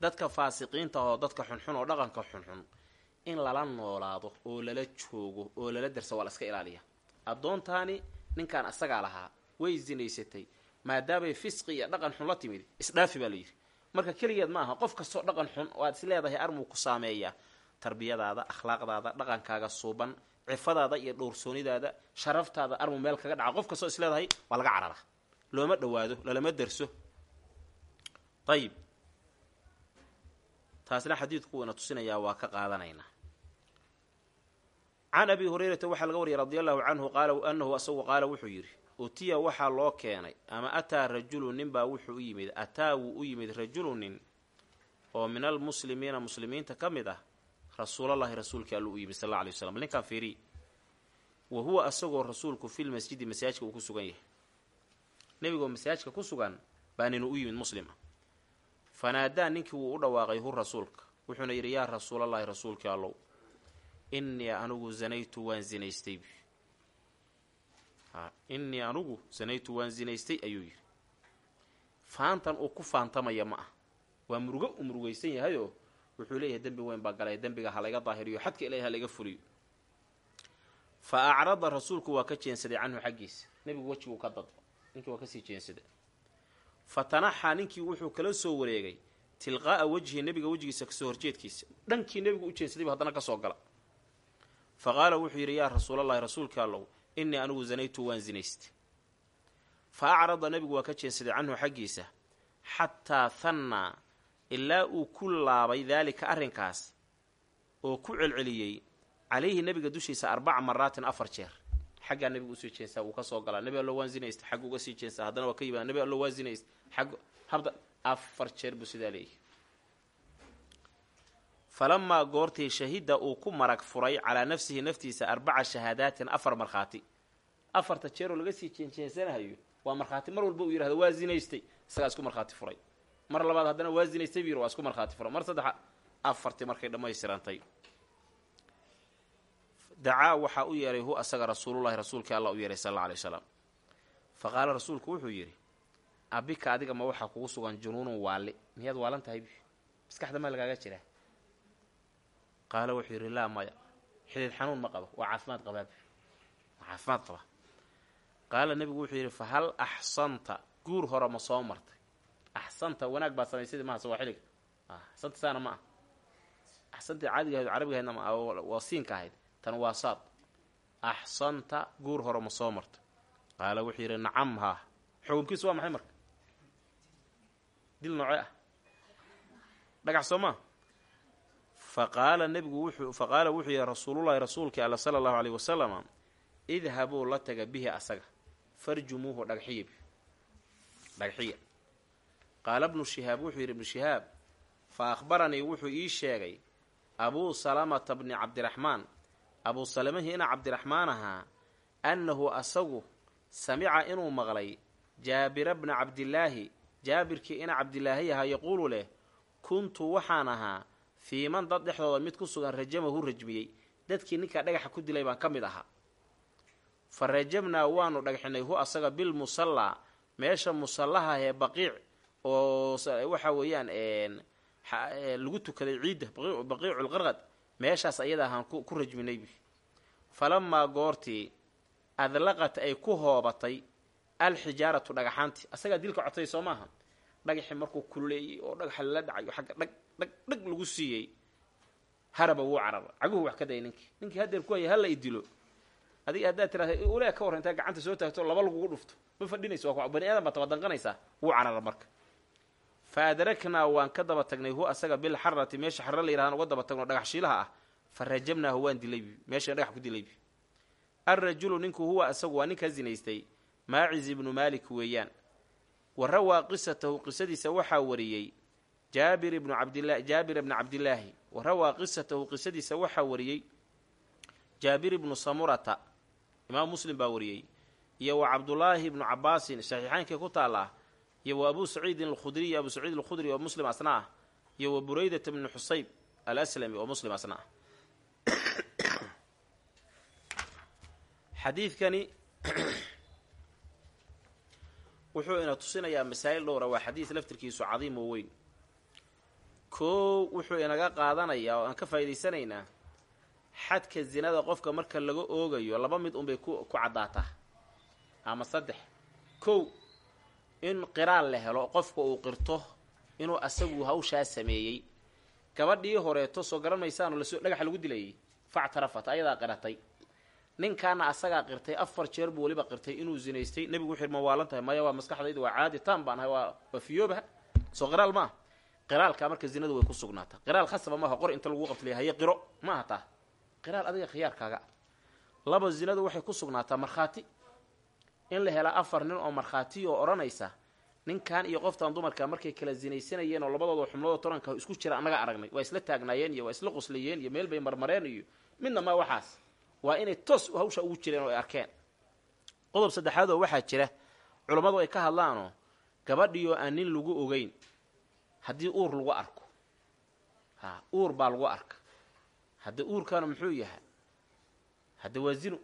Dadka faasiqiinta oo dadka xunxun oo dhaqanka xunxun in lala noolaado oo lala joogo oo lala darso waa la iska ilaaliya addoontaani ninkaan asagaa lahaa way zinaysatay maadaamay fisqi iyo dhaqan xun la timid isdhaafi baa layidhi marka keligeed ma aha qof kastoo dhaqan xun oo aad is leedahay armuu ku saameeya tarbiyadaada akhlaaqdaada dhaqankaaga suuban cifadaada iyo dhowrsoonidaada sharaftaada armu meel kaga dhaca qof kastoo is leedahay waa laga carara. Looma dhowaado lalama derso ayib taasna xadiidku wuuna tusinayaa waa ka qaadanaynaa can abi hurayrata waxaa laga wariyay radi allahu canhu qaala anahu asagu qaala wuxuu yidhi utiya waxaa loo keenay ama ataa rajulu nin baa wuxuu u yimid ataa wuu u yimid rajulu nin oo min almuslimiina muslimiinta ka mid ah rasuulallahi rasuulkii allu u yimid sal alla alay waslam ninkan fiiri wa huwa asagoo rasuulku fil masjidi masaajka uu ku sugan yahay. Nebigoo masaajka ku sugan baa ninu u yimid muslima. Fanaadaa ninkii wuu u dhawaaqay hu rasuulka wuxuuna yidhi yaa rasuulallahi rasuulkii allow innii anugu zanaytu waan zinaystay innii anugu zanaytu waan zinaystay ayuu yidhi. Faantan uu ku faantamaya ma ah waa murugo u murugaysan yahayoo wuxuu leeyahay dembi weyn baa galay dembiga ha layga daahiriyo xadka ilahi ha layga fuliyo. Fa acrada rasuulku waa ka jeensaday canhu xaggiisa. Nebigu wejiguu ka dadba ninkii waa ka sii jeensaday. Fa tanaxaa ninkii wuxuu kala soo wareegay tilqaa'a wejhi nebiga wejigiisa ka soo horjeedkiisa. Dhankii nebigu u jeensadaybu haddana ka soo gala. Fa qaala wuxuu yidhi yaa rasuulallahi rasuulka allow innii anigu zanaytu waan zinaystay. Fa acrada nebigu waa ka jeensaday canhu xaggiisa xataa hannaa ilaa uu ku laabay daalika arrinkaas oo ku celceliyey calayhi nebiga dushiisa arbaca maraatin afar jeer. Xaggaa nebiga u sii jeensaa wuu ka soo galaa. Nebi allo waan zinaysta xagga uga sii jeensaa haddana waa ka yimaada nebi allo waan zinaysta xagg habda afar jeer buu sidaa leeyahy falamaa goortii shahida uu ku marag furay calaa nafsihi naftiisa arbaca shahaadaatin afar markhaati afarta jeeroo laga sii jeenjeensanahayo waa markhaati mar walba uu yidhahdo waa zinaystay isagaa isku markhaati furay mar labaad haddana waa zinaystay buu yidhi waa isku markhaati furay mar saddexa afartii markay dhammaystirantay dacaa waxaa u yeeray hu asaga rasuulullahi rasuulkii allah u yeeray sal alla alay waslam fa qaala rasuulku wuxuu yidhi abika adiga ma waxaa kugu sugan junuunun waali miyaad waalan tahay maskaxda ma lagaaga jiraa qaala wuxuu yidhi laa maya. Xidid xanuun ma qabo waa caafimaad qabaab waa caafimaad qaba. Qaala nebigu wuxuu yidhi fa hal axsanta? Guur hore ma soo martay. Axsanta wanaag baad samaysadi maha sawaaxiliga axsanta saana ma ah axsantii caadiga ahayd carabiga ahaydna ma waa siinka ahayd tan waa saad. Axsanta guur hore ma soo martay. Qaala wuxuu yidhi nacam haa xukunkiisu waa maxay marka? Dil nooce ah? Dhagax soo maa faqaala nebigu wuxuu fa qaala wuxuu yidhi rasuulullahi rasuulkii alla sala allahu aleyh wasalama idhabuu la taga bihi asaga farjumuuhu dhagxiya dhagxiya qaala bnu shihaab wuxuu yidhi ibnu shihaab fa akhbaranii wuxuu ii sheegay abuu salamata bni cabdiraxmaan abuu salamahii ina cabdiraxmaan ahaa annahu asagu samica inuu maqlay jaabira bna cabdilaahi jaabirkii ina cabdilaahi ahaa yaquulu leh kuntu waxaan ahaa fii man dad dhexdooda mid ku sugan rajamahu rajmiyey dadkii ninkaa dhagaxa ku dilay baan ka mid ahaa. Fa rajabnaa waanu dhagxinay hu asaga bilmusallaa meesha musallaha ee baqiic oo waxa weeyaan lagu tukaday ciidda baqiiculqarqad meeshaas ayada ahaan ku rajminay bi. Falamaa goortii adlaqat ay ku hoobatay alxijaaratu dhagaxaantii asagaa dilka codtay soo maaha dhagaxii markuu kululeeyey oo dhagaxa lala dhacayo xagga dhag dhag dhag lagu siiyey haraba wuu carara caguhu wax ka dayay ninkii ninkii hadeer ku haya hala i dilo adiga haddaad tirahda ule ka warran intaa gacanta soo taagto laba lagugu dhufto. Ma fadhinayso waa bani aadan baa tabadanqanaysaa wuu carara marka. Fa waan ka daba tagnay hu asaga bilxarati meesha xarra la yirahdaan uga daba tagno dhagax shiilaha ah. Fa rajabnaahu waan dilaybi meesha dhagax ku dilaybi alrajulu ninku huwa asagu waa ninkaa zinaystay. Maaciz ibnu maalik weeyaan wa rawaa qisatahu qisadiisa waxaa wariyey jaabir ibnu cabdila jaabir ibni cabdillaahi. Wa rawaa qisatahu qisadiisa waxaa wariyey jaabir ibnu samurata. Imaam muslim baa wariyey. Iyo wa cabdullaahi ibnu cabaasin saxiixaynkii ku taalla iyo wa abuu saciidin alkhudriy abuu saciid alkhudri oo muslim asna ah. Iyo wa buraydata bnu xusayb alaslami oo muslim asna ah wuxuu ina tusinayaa masaa'il dhowra waa xadiis laftirkiisu cadiim oo weyn. Koow wuxuu inaga qaadanayaa oo aan ka faa'idaysanaynaa xadka zinada qofka marka laga oogayo laba mid unbay ku ku caddaataa ama saddex. Kow in qiraal la helo qofka uu qirto inuu asagu hawshaa sameeyey. Gabadhii horeeto soo garan maysaanoo la soo dhagaxa lagu dilayay factarafat ayadaa qiratay ninkaana asagaa qirtay afar jeer buu weliba qirtay inuu zinaystay. Nebigu wuxu ma waalan tahay maya waa maskaxdayda waa caadi taan baan ahay waa waa fiyoobaha soo qiraal maaha qiraalkaa marka zinadu way ku sugnaataa qiraal khasaba maaha qor inta lagu qabtay haye qiro maaha taa qiraal adiga khiyaarkaaga. Laba zinadu waxay ku sugnaataa markhaati. In la helaa afar nin oo markhaati oo odhanaysa ninkan iyo qoftan dumarka markay kala zinaysanayeen oo labadooda xubnooda toranka isku jira annaga aragnay. Waa isla taagnaayeen iyo waa isla qoslayeen iyo meel bay marmareen iyo midna maa waxaas waa inay toos hawsha ugu jireen oo ay arkeen. Qodob saddexaad oo waxaa jira culammadu ay ka hadlaanoo gabadhii oo aan nin lagu ogeyn haddii uur lagu arko. Ha uur baa lagu arka. Hadda uurkaana muxuu yahay? Hadda waa zino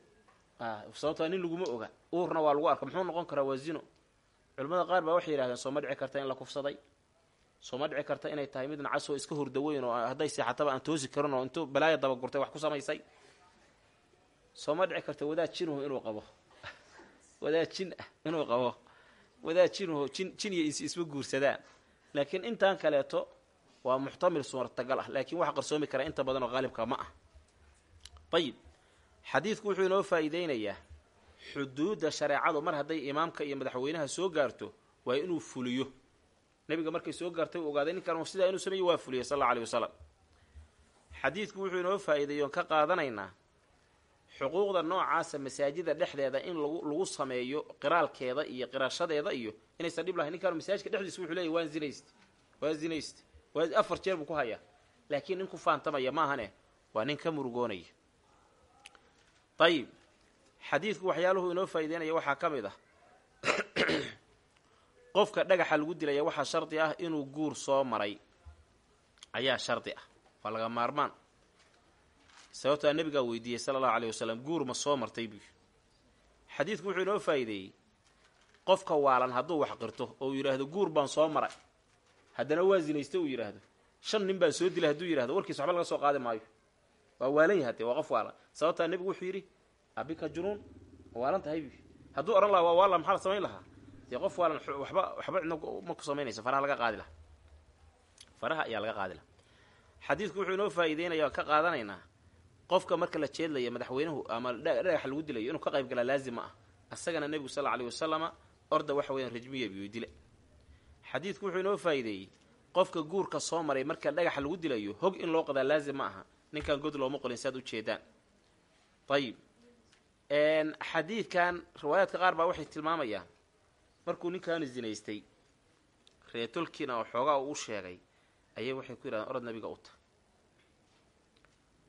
sababtaa nin laguma oga. Uurna waa lagu arka. Muxuu noqon karaa waa zino culimmada qaar baa waxay yidhahdeen sooma dhici karta in la kufsaday. Sooma dhici karta inay tahay mid nacasoo iska hurdaweyn oo hadday seexataba aan toosi karin oo intuu balaaya dabagurtay wax ku samaysay sooma dhici karta wadaad jinuhu inuu qabo. Wadaad jin ah inuu qabo. Wadaad jinuhu jin jin iyo isma guursadaan laakiin intaan kaleeto waa muxtamil suurtagal ah. Laakiin wax qarsoomi kara inta badan oo qaalibka ma ah. Ayib xadiidku wuxuu inoo faa'iideynayaa. Xuduudda shareecadu mar hadday imaamka iyo madaxweynaha soo gaarto waa inuu fuliyo. Nebiga markay soo gaartay u ogaaday ninkan sidaa inuu sameeyo waa fuliyay sal alla aleyh wasalam xadiidku wuxuu inoo faa'iideeyo on ka qaadanaynaa xuquuqda noocaasa masaajida dhexdeeda in lagu lagu sameeyo qiraalkeeda iyo qirashadeeda iyo inaysan dhib lahayn. Ninkaan masaajidka dhexdiisa wuxuu leeyahy waan zinayst waa zinayst waa afar jeer buu ku hayaa. Laakiin nin ku faantamaya maahane waa nin ka murugoonaya. Ayib xadiidku waxyaaluhu inoo faa'iideynaya waxaa ka mid ah qofka dhagaxa lagu dilaya waxaa shardi ah inuu guur soo maray. Ayaa shardi ah. Waa laga maarmaan sababtaa nebigaa weydiiyey sala allahu aleyh wasalam guur ma soo martay buu xadiidku wuxuu inoo faa'iideeyey. Qofka waalan hadduu wax qirto oo uu yidhaahdo guur baan soo maray. Haddana waa zinaysta uu yidhaahdo. Shan nin baan soo dilay hadduu yidhahdo warkiis waxba laga soo qaadi maayo. Waa waalan yaha dee waa qof waalan. Sababtaa nebigu wuxuu yidhi abika junuun waa waalan tahay? Buu hadduu odhan lahaa waa waalan maxaa la samayn lahaa? Dee qof waalan waxba waxba cidna ma ku samaynaysa faraha laga qaadi faraha ayaa laga qaadi laha wuxuu inoo faa'iideynaya ka qaadanaynaa qofka marka la jeedlaya madaxweynuhu ama dhagaxa lagu dilayo inuu ka qayb galaa laazim ma ah asagana nebigu sal aleyh wasalama orda waxa weeyaan rajmiya biyo dile xadiidku wuxuu inoo faa'iideeyey qofka guurka soo maray marka dhagaxa lagu dilayo hog in loo qadaa laazim ma aha ninkan god looma qolin si aad ujeedaan ayib xadiidkan riwaayaadka qaar baa waxay tilmaamayaan markuu ninkaani zinaystay reetolkiina oo xoogaa uu u sheegay ayay waxay ku yidhahdeen orod nabiga uta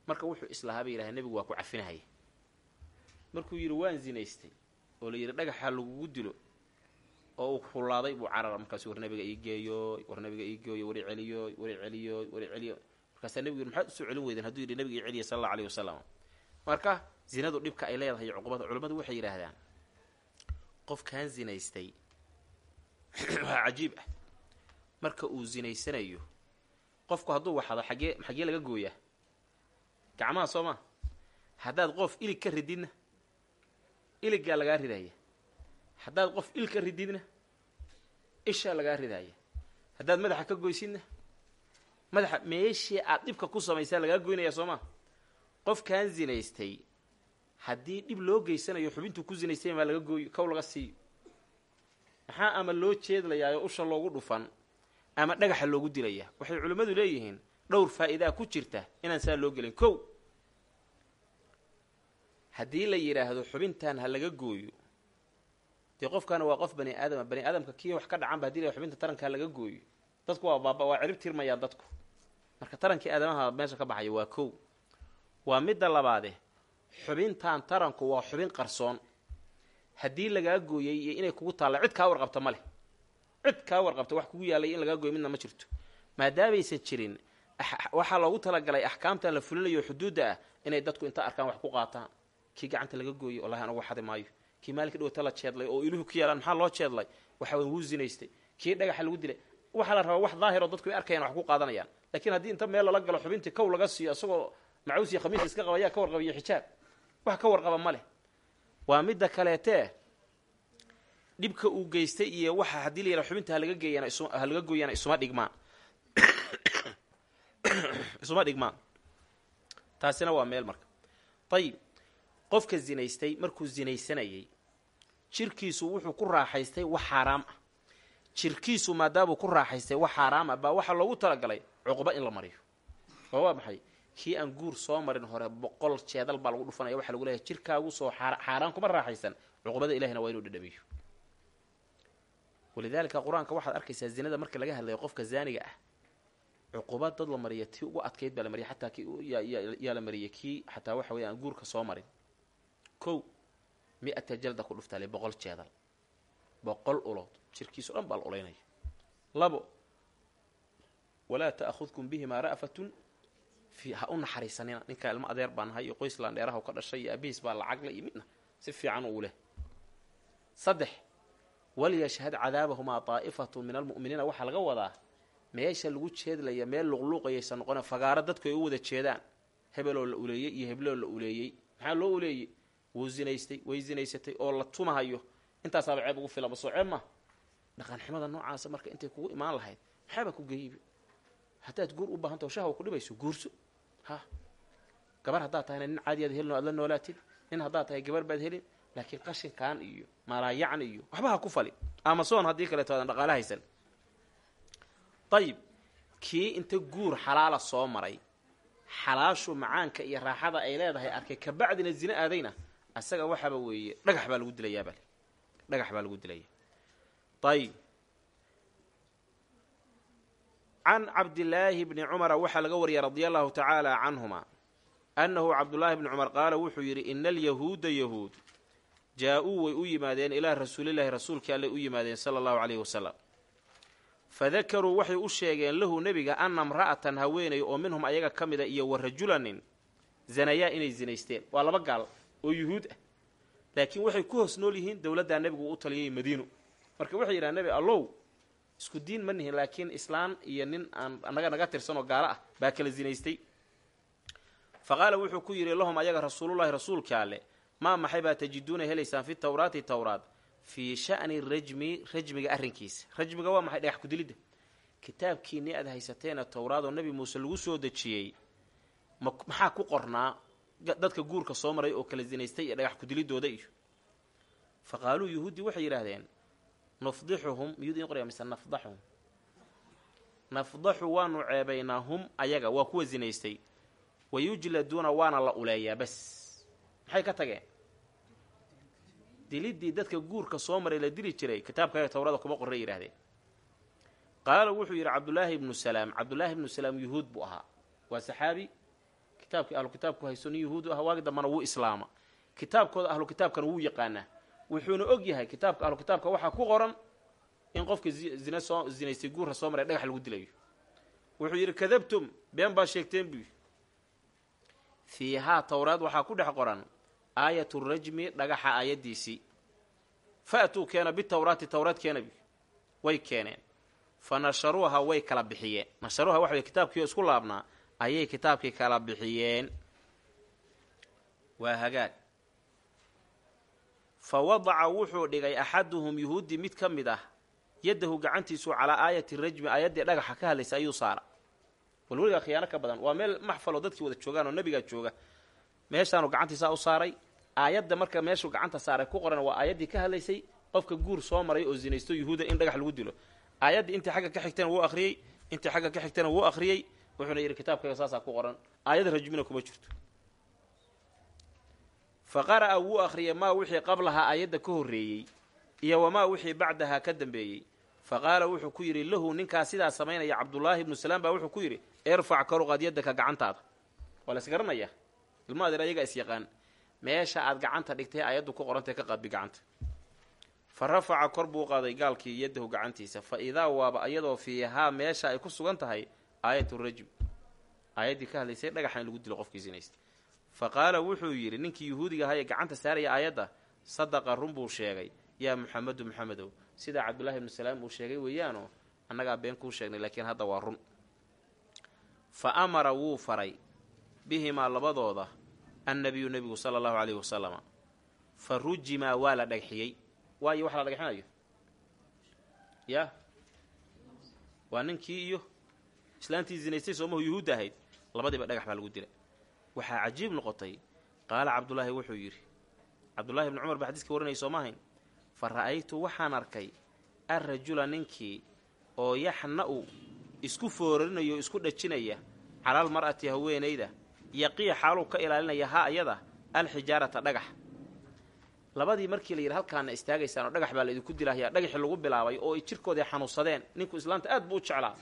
marka wuxuu islahaa bay yidhahdeen nebigu waa ku cafinahaya markuu yidhi waan zinaystay oo la yidhi dhagaxa lagugu dilo oo uu hullaaday buu carar markaasu war nabiga ii geeyooy war nabiga ii geeyo wari celiyooy wari celiyooy wari celiyo markaasaa nebigu yidhi maxaad u soo celin weydeen hadduu yidhi nabiga ii celiya sala alla aleyh wasalam marka zinadu dhibka ay leedahay cuqubada culimmadu waxay yidhaahdaan qofkan zinaystay waa cajiib ah. Marka uu zinaysanayo qofku hadduu waxado xagee xaggee laga gooyaa gacmaha soo maa haddaad qof ilig ka rididna iliggaa lagaa ridaya haddaad qof il ka rididna ishaa lagaa ridaya haddaad madaxa ka goysidna madaxa meeshii aad dhibka ku samaysaa lagaa goynaya soo maa qofkan zinaystay haddii dhib loo geysanayo xubintuu ku zinaystay maa laga gooyo kow laga siiyo. Maxaa ama loo jeedlayaa oo usha loogu dhufan ama dhagaxa loogu dilayaa? Waxay culimmadu leeyihiin dhowr faa'iidaa ku jirta inaan saa loo gelin. Kow haddii la yidhaahdo xubintan ha laga gooyo dee qofkaana waa qof bani aadama bani aadamka kii wax ka dhacanba haddii la xubinta taranka ha laga gooyo. Dadku waa baaba waa cirib tirmayaa dadku. Marka tarankii aadamaha meesha ka baxaya waa kow. Waa midda labaade xubintan taranku waa xubin qarsoon. Haddii lagaa gooyay iyo inay kugu taalla cid kaa warqabta ma leh. Cid kaa warqabta wax kugu yaalay in lagaa gooyo midna ma jirto. Maadaamaysan jirin waxaa loogu talagalay axkaamtan la fulinayo xuduudda ah inay dadku inta arkaan wax ku qaataan. Kii gacanta laga gooyey wallahi anugu xadi maayo kii maalinka dhawata la jeedlay oo iluhu ku yaalaan maxaa loo jeedlay? Waxa wuu zinaystay kii dhagaxa lagu dilay. Waxaa la rabaa wax daahiroo dadku ay arkayaan wax ku qaadanayaan. Laakiin haddii inta meel lala galo xubintii kow laga siiyo isagoo macuus iyo khamiis iska qaba yaa ka warqaba iyo xijaab. Wax ka warqaba ma leh. Waa midda kaleetee dhibka uu geystay iyo waxa haddii la yidhaha xubinta halaga geeyana ha laga gooyana isuma dhigmaan isuma dhigmaan. Taasina waa meel marka. Ayib qofka zinaystay markuu zinaysanayay jirkiisu wuxuu ku raaxaystay wax xaaraam ah. Jirkiisu maadaamuu ku raaxaystay wax xaaraam ah baa waxaa loogu talagalay cuquba in la mariyo. Oo waa maxay? Kii aan guur soo marin hore boqol jeedal baa lagu dhufanaya waxaa lagu leeyahay jirkaagu soo xaaraan kuma raaxaysan cuqubada ilahina waa inuu dhadhamiyo. Walidaalika qur'aanka waxaad arkaysaa zinada marka laga hadlayo qofka zaaniga ah cuquba dad la mariya tii ugu adkayd baa la mariya xataa yaa la mariyay kii xataa waxa weya guurka soo marin. Kow mi-ata jalda ku dhuftaale boqol jeedal. Boqol ulood. Jirkiiso dhan baa la ulaynaya labo walaa ta'khudkum bihimaa ra'fatun. Ha u naxariisanina. Ninka ilmo adeer baa nahay iyo qoysland dheeraha ka dhashay iyo abihiis baa lacagle iyo midna si fiican uu leh. Saddex walyashhad cadaabahumaa daa'ifatu min almu'miniina waxaa laga wadaa meesha lagu jeedlaya meel luqluuqayaysa noqona fagaaro dadku ay u wada jeedaan. Hebeloo la uleeyey iyo hebloo la uleeyey maxaa loo uleeyey wuu zinaystay way zinaysatay oo la tumahayo. Intaasaaba ceeb ugu filaba soo ceeb maaha dhaqanximada noocaasa marka intay kugu imaan lahayd maxaaba ku geeyiba haddaad guur u baahantaho shahwa ku dhibayso guurso. Ha. Gabar haddaad tahayna nin caadi aad helin o aad la noolaatid nin haddaad tahay gabar baad helin laakiin qashinkan iyo malaayacni iyo waxba ha ku fali amasoon haddii kaleeto aadan dhaqaale haysan dayib kii inta guur xalaala soo maray xalaashu macaanka iyo raaxada ay leedahay arkay kabacdina zina aadayna asaga waxaaba weeye dhagax baa lagu dilayaa bale dhagax baa lagu dilaya. Ayib can cabdillaahi bni cumara waxaa laga wariyay radia allahu tacaala canhuma annahu cabdullaahi bni cumar qaala wuxuu yidhi ina alyahuuda yahuud jaa-uu way u yimaadeen ilaa rasuulillahi rasuulkii allay u yimaadeen sala allahu caleyhi wasalam fadakaruu waxay u sheegeen lahu nebiga anna mra'atan haweenay oo minhum ayaga ka mida iyo wa rajulanin zanayaa inay zinaysteen. Waa laba gaal oo yuhuud ah. Laakiin waxay ku hoos nool yihiin dowladdaa nebigu u taliyay madiino marka waxay yidhaha nebi allow isku diin ma nihin laakiin islaan iyo nin aan annaga naga tirsan oo gaalo ah baa kala zinaystay. Fa qaala wuxuu ku yidhi lahum ayaga rasuulullahi rasuulka alle maa maxay baa tajiduuna helaysaan fi tawraati tawraat fii sha'ni rajmi rajmiga arrinkiisa. Rajmiga waa maxay dhagax kudilidda kitaabkiinii aad haysateena towraad oo nebi muuse lagu soo dejiyey maxaa ku qornaa dadka guurka soo maray oo kala zinaystay iyo dhagax kudilidooda iyo? Fa qaaluu yuhuuddii waxay yidhaahdeen nufdixuhum miyuu idin qoraya mise nafdaxuhum. Nafdaxu waanu ceebaynaa hum ayaga waa kuwa zinaystay. Wa yujladuuna waana la uleeyaa bas. Maxay ka tageen diliddii dadka guurka soo maray la dili jiray kitaabkaaga towrada kuma qorray yidhahdeen qaala wuxuu yidhi cabdulaahi ibnu salaam. Cabdulaahi ibnu salaam yuhuud buu ahaa. Waa saxaabi. Kitaabkii ahlu kitaabku hayso nin yuhuud u ah waagi dambana wuu islaama. Kitaabkooda ahlu kitaabkana wuu yaqaanaa wuxuuna og yahay kitaabka ahlu kitaabka waxaa ku qoran in qofka zina soo zinaystay guurka soo maray dhagax lagu dilayo. Wuxuu yidhi kadabtum been baa sheegteen buu fiihaa towraad waxaa ku dhex qoran aayatu rajmi dhagaxa aayaddiisii fa'tuu keena bitawraati towraad way keeneen. Fa nasharuuha way kala bixiyeen. Nasharuuha waxa way kitaabkiio isku laabnaa ayay kitaabkii kala bixiyeen. Waa hagaag. Fa wadaca wuxuu dhigay axaduhum yuhuudi mid ka mid ah yaddahu gacantiisu calaa aayati rajmi aayaddii dhagaxa ka hadlaysa ayuu saara wal weligaa khiyaano ka badan. Waa meel maxfaloo dadkii wada joogaan oo nebigaa jooga meeshaanu gacantiisaa u saaray. Aayadda marka meeshuu gacanta saaray ku qoran waa aayaddii ka hadlaysay qofka guur soo maray oo zinaysto yuhuuda in dhagax lagu dilo. Aayaddii intii xagga ka xigtana wuu akhriyey intii xagga ka xigtana wuu akhriyey wuxuuna yidhi kitaabkayga saasaa ku qoran. Aayad rajmina kuma jirto. Fa qara'a wuu akhriyay maa wixii qablahaa aayadda ka horreeyey iyo wamaa wixii bacdahaa ka dambeeyey? Fa qaala wuxuu ku yidhi lahu ninkaas sidaa samaynaya cabdullaahi ibnu salaam baa wuxuu ku yidhi irfac karuqad yaddaka gacantaada. Waa las garanaya ilma adeer ayagaa is yaqaan meesha aad gacanta dhigtay aayaddu ku qorantay ka qaadbi gacanta. Fa rafaca kor buu qaaday gaalkii yaddahu gacantiisa. Fa idaa waaba iyadoo fiihaa meesha ay ku sugan tahay aayatu rajm aayaddii ka hadlaysay dhagaxa in lagu dilo qofkii sinaysta fa qaala wuxuu yidhi ninkii yuhuudiga ahaa ee gacanta saaraya aayadda sadaqa run buu sheegay. Yaa muxamedu muxamedow sidaa cabdullaahi ibnu salaam uu sheegay weeyaanoo annagaa been kuu sheegnay laakiin hadda waa run. Fa amara wuu faray bihimaa labadooda annabiyu nebigu sala allahu caleyhi wasalama fa rujimaa waa la dhagxiyey. Waayo wax la dhagxinayo? Yaa waa ninkii iyo islaantii zinaystay soomahu yuhuudda ahayd labadiiba dhagax baa lagu dila waxaa cajiib noqotay qaala cabdullaahi wuxuu yidhi cabdullahi ibni cumar baa xadiiska warinaya sooma ahayn fa ra'aytu waxaan arkay arrajula ninkii oo yaxna-u isku foorarinayo o isku dhajinaya calal mar'ati haweenayda yaqiya xaaluu ka ilaalinaya haa iyada alxijaarata dhagax. Labadii markii la yidhi halkaana istaagaysaan oo dhagax baa la idinku dilahyaa dhagaxii lagu bilaabay oo ay jirkoodii xanuunsadeen. Ninku islaanta aad buu u jeclaa.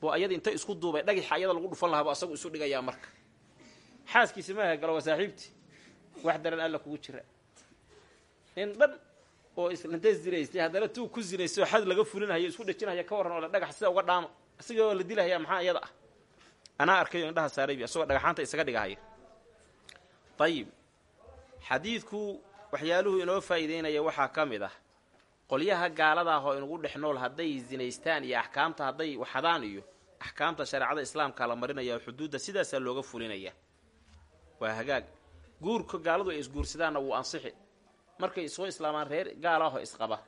Buu ayada inta isku duubay dhagaxa ayada lagu dhufan lahabu asagu isu dhigayaa marka. Xaaskiisi maaha galo waa saaxiibtii. Wax daran alla kugu jira. Nin dhan oo islinta zinaystay haddana tuu ku zinaystay oo xad laga fulinhayo isku dhajinhaya ka warran oo la dhagax sida uga dhaama isagoo la dilahaya maxaa iyada ah anaa arkayo indhaha saaraybi isagoo dhagaxaanta isaga dhigahaya ayib xadiidku waxyaaluhu inoo faa'iideynaya waxaa ka mid ah. Qolyaha gaalada ah oo inugu dhex nool hadday zinaystaan iyo axkaamta hadday waxadaan iyo axkaamta shareecada islaamka la marinaya xuduudda sidaasaa looga fulinaya. Waa hagaag. Guurka gaaladu ay isguursadaanna wuu ansixi. Markay soo islaamaan reer gaalaho isqaba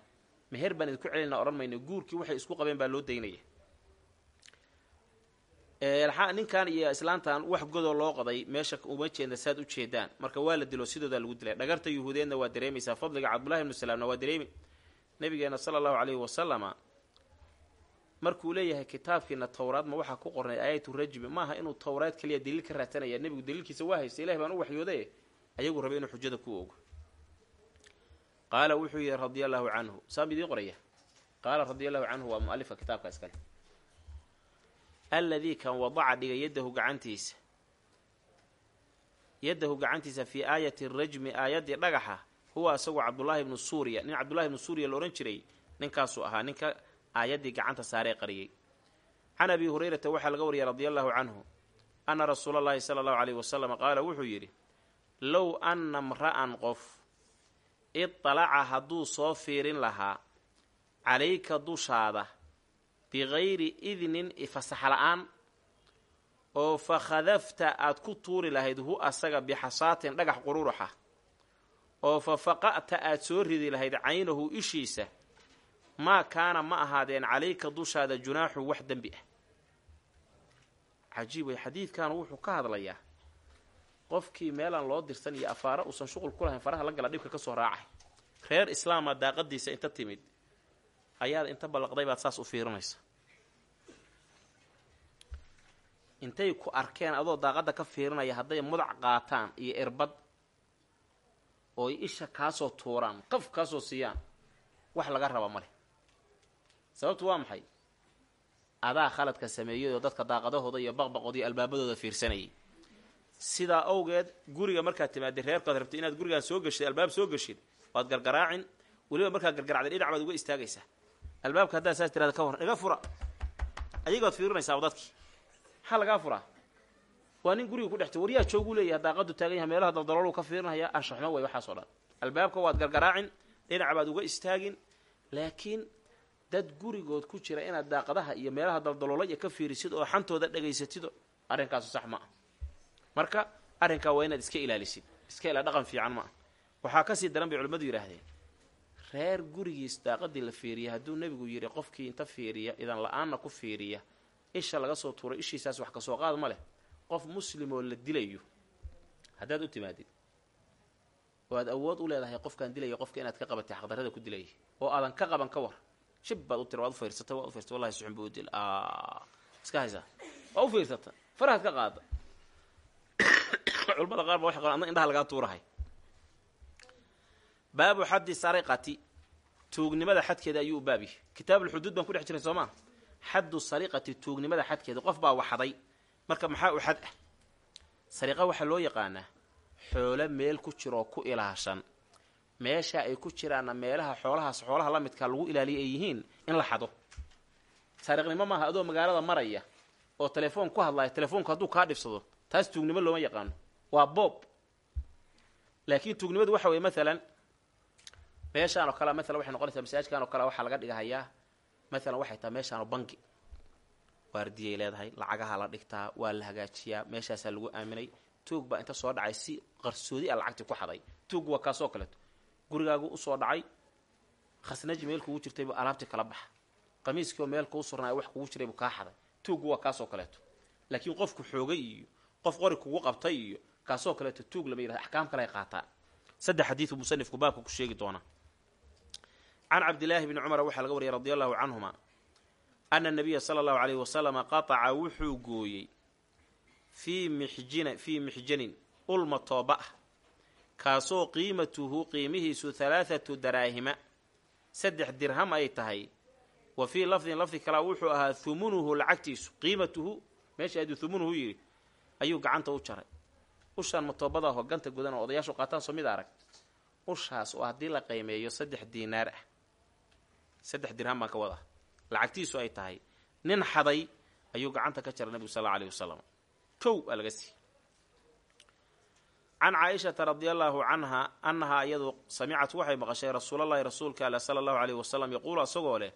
meher baan idinku celinaa odhan mayno guurkii waxay isku qabeen baa loo daynaya ninkan iyo islaantan wax godoo loo qaday meesha uma jeedna saad u jeedaan. Marka waa la dilo sidoodaa lagu dilay. Dhagarta yuhuudeedna waa dareemaysaa fadliga cabdullahi ibnu salaamna waa dareemi. Nabigeena sala allahu caleyhi wasalama markuu leeyahay kitaabkiina towraad ma waxaa ku qornay aayatu rajmi. Maaha inuu towraad keliya daliil ka raadsanaya nebigu daliilkiisa waa haysta ilahi baan u waxyooday ayagu rabay inuu xujada ku ogo. Qaala wuxuu yihi radia allahu canhu saam idiin qoraya. Qaala radia allahu canhu waa mualifka kitaabka iskale alladii kan wadaca dhigay yaddahu gacantiisa yaddahu gacantiisa fii aayati rajmi aayaddii dhagaxa huwa isagu cabdullaahi ibnu suuriya. Nin cabdullahi ibnu suuriya la odhan jiray ninkaasuu ahaa ninka aayaddii gacanta saaree qariyey. Can abi hurayrata waxaa laga wariyay radia allahu canhu anna rasuula allahi sala allahu caleyhi wasalam qaala wuxuu yidhi low anna mra'an qof idalaca hadduu soo fiirin lahaa calayka dushaada bikayri idnin fasax la'aan oo fa khadafta aad ku tuuri lahayd hu asaga bixasaatin dhagax qururuxa oo fa faqa'ta aad soo ridi lahayd caynahu ishiisa maa kaana ma ahaadeen calayka dushaada junaaxu wax dembi ah. Cajiib wey xadiidkan wuxuu ka hadlayaa qofkii meelaan loo dirsan iyo afaaro uusan shuqul ku lahayn faraha la gala dhibka ka soo raacay. Reer islaama daaqadiisa inta timid ayaad inta ballaqday baad saas u fiirinaysa. Intay ku arkeen adoo daaqadda ka fiirinaya hadday mudac qaataan iyo irbad ooy isha kaasoo tuuraan qaf kaasoo siiyaan wax laga raba male sababtu waa maxay? Adaa khaladka sameeyay oo dadka daaqadahooda iyo baqbaqooda iyo albaabadooda fiirsanayay. Sidaa awgeed guriga markaad timaadday reerkaad rabtay inaad gurigaan soo geshid albaab soo geshid waad gargaraacin weliba markaad gargaracday dhinac baad uga istaagaysaa albaabka haddaad saas tirada ka warran iga fura. Ayagood fiirinaysaaba dadkii maxaa lagaa furaa waa nin guriga ku dhextay waryaa jooguu leeyahay daaqadu taagan yahay meelaha daldalooluu ka fiirinaya anshaxmo way waxaas oo dhan. Albaabka waad gargaraacin dhinac baad uga istaagin laakiin dad gurigood ku jira inaad daaqadaha iyo meelaha daldaloolay iyo ka fiirisid oo xantooda dhegaysatido arrinkaasu sax ma ah marka arrinkaa waa inaad iska ilaalisid. Iska ilaa dhaqan fiican ma ah waxaa ka sii daran bay culimmadu yidhaahdeen reer gurigiis daaqadii la fiiriya hadduu nebigu yidhi qofkii inta fiiriya idan la'aanna ku fiiriya isha laga soo tuuray ishiisaas wax ka soo qaad ma leh. Qof muslimoo la dilayo haddaad u timaadid oo aad awood u leedahay qofkaan dilaya qofka inaad ka qabatay xaqdarrada ku dilaya oo aadan ka qaban ka war shib baad u tira waad u fiirsatay waad u fiirsatay wallahi suxun buu dil iska haysaa waa u fiirsata farahaad ka qaada. Culamada qaar ba waxay adna indhaha lagaa tuurahay baabu xaddi sariqati. Tuugnimada xadkeeda ayuu u baab yahay. Baan ku dhex jiray soo maa xaddu sariqati tuugnimada xadkeeda. Qof baa waxaday. Marka maxaa u xad ah? Sariqa waxaa loo yaqaanaa xoolo meel ku jiroo ku ilaashan. Meesha ay ku jiraanna meelaha xoolahaas xoolaha la midkaa lagu ilaaliya ay yihiin in la xado. Sariqnimo maaha adoo magaalada maraya oo telefoon ku hadlaya telefoonku hadduu kaa dhibsado taas tuugnimo looma yaqaano. Waa boob. Laakiin tuugnimadu waxa weye maalan meeshaan oo kale maalan waxay noqonaysaa masaajkan oo kale waxaa laga dhigahayaa maalan waxay tahay meeshaanoo bangi. Waardiyay leedahay lacagaha la dhigtaa waa la hagaajiyaa meeshaasaa lagu aaminay. Tuug baa inta soo dhacay si qarsoodi a lacagtii ku xaday. Tuug waa kaasoo kaleeto. Gurigaagu u soo dhacay khasnaji meel kugu jirtay buu alaabtii kala baxa qamiiskiioo meel kuu surnaay wax kugu jiray buu kaa xaday. Tuuggu waa kaasoo kaleeto. Laakiin qofku xoogay iyo qof qori kugu qabtay iyo kaasoo kaleeto tuug lama yirahda axkaam kale qaataa saddex xadiidu musanifku baabka ku sheegi doona can cabdilaahi bni cumar waxaa laga wariyay radi allahu canhuma ana nabiya sala allahu alayhi wasalama qataca wuxuu gooyey fii mixjina fii mixjanin ulma tooba ah kaasoo qiimatuhu qiimihiisu halaathatu daraahima saddex dirham ay tahay wa fii lafdin lafdi kalea wuxuu ahaa humunuhu lacagtiisu qiimatuhu meesha aduu humunuhu yidhi ayuu gacanta u jaray ushaan matoobada aho ganta gudan oo odayaashu qaataan soo mid arag ushaas oo haddii la qiimeeyo saddex diinaar ah saddex dirham baan ka wadaa. Lacagtiisu ay tahay nin xaday ayuu gacanta ka jaray nebigu sal alla wasalam kow aa laga siiyey. Can caaishata radia allaahu canha annahaa iyadu samicad waxay maqashay rasuulallahi rasuulka ale sala allahu alayhi wasalam yaquulu asagoo leh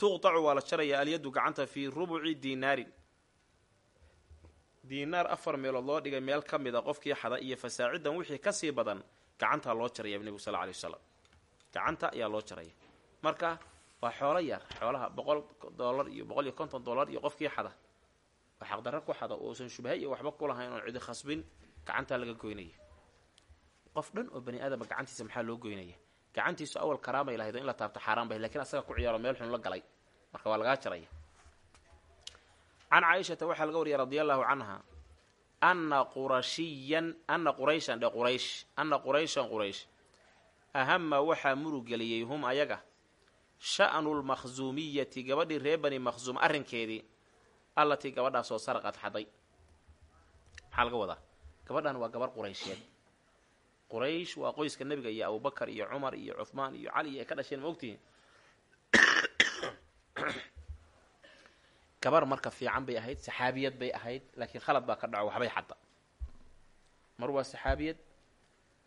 tuqtacu waa la jaraya alyaddu gacanta fii rubuci diinaarin diinaar afar meelood loo dhigay meel ka mid a qofkii xada iyo fasaacidan wixii ka sii badan gacantaa loo jaraya nebigu sal alay wasalam gacanta ayaa loo jaraya marka waa xoolo yar xoolaha boqol dollar iyo boqol iyo konton dollar iyo qofkii xada. Oo xaqdarra ku xada uusan shubha iyo waxba ku lahayn oon cidi khasbin gacantaa laga goynaya. Qof dhan oo bani aadama gacantiisa maxaa loo goynaya? Gacantiisu awal karaamay lahayd in la taabto xaaraan bay lakiin asaga ku ciyaaro meel xun la galay. Marka waa lagaa jaraya. Can caaishata waxaa laga wariyay radia allahu canha ana qurashiyan ana qurayshan dhe quraysh ana qurayshan quraysh. Ahama waxaa murugeliyey hum ayaga sha'nu lmakhsuumiyati gabadhii reer bani makhsuum arrinkeedii allatii gabadhaasoo saraqad xaday. Maxaa laga wadaa? Gabadhan waa gabarh quraysheed. Quraysh waa qoyska nebiga iyo abubakar iyo cumar iyo cuhmaan iyo cali ay ka dhasheen ma ogtihiin gabar marka fiican bay ahayd saxaabiyad bay ahayd laakiin khalad baa ka dhaco waxbay xadda. Mar waa saxaabiyad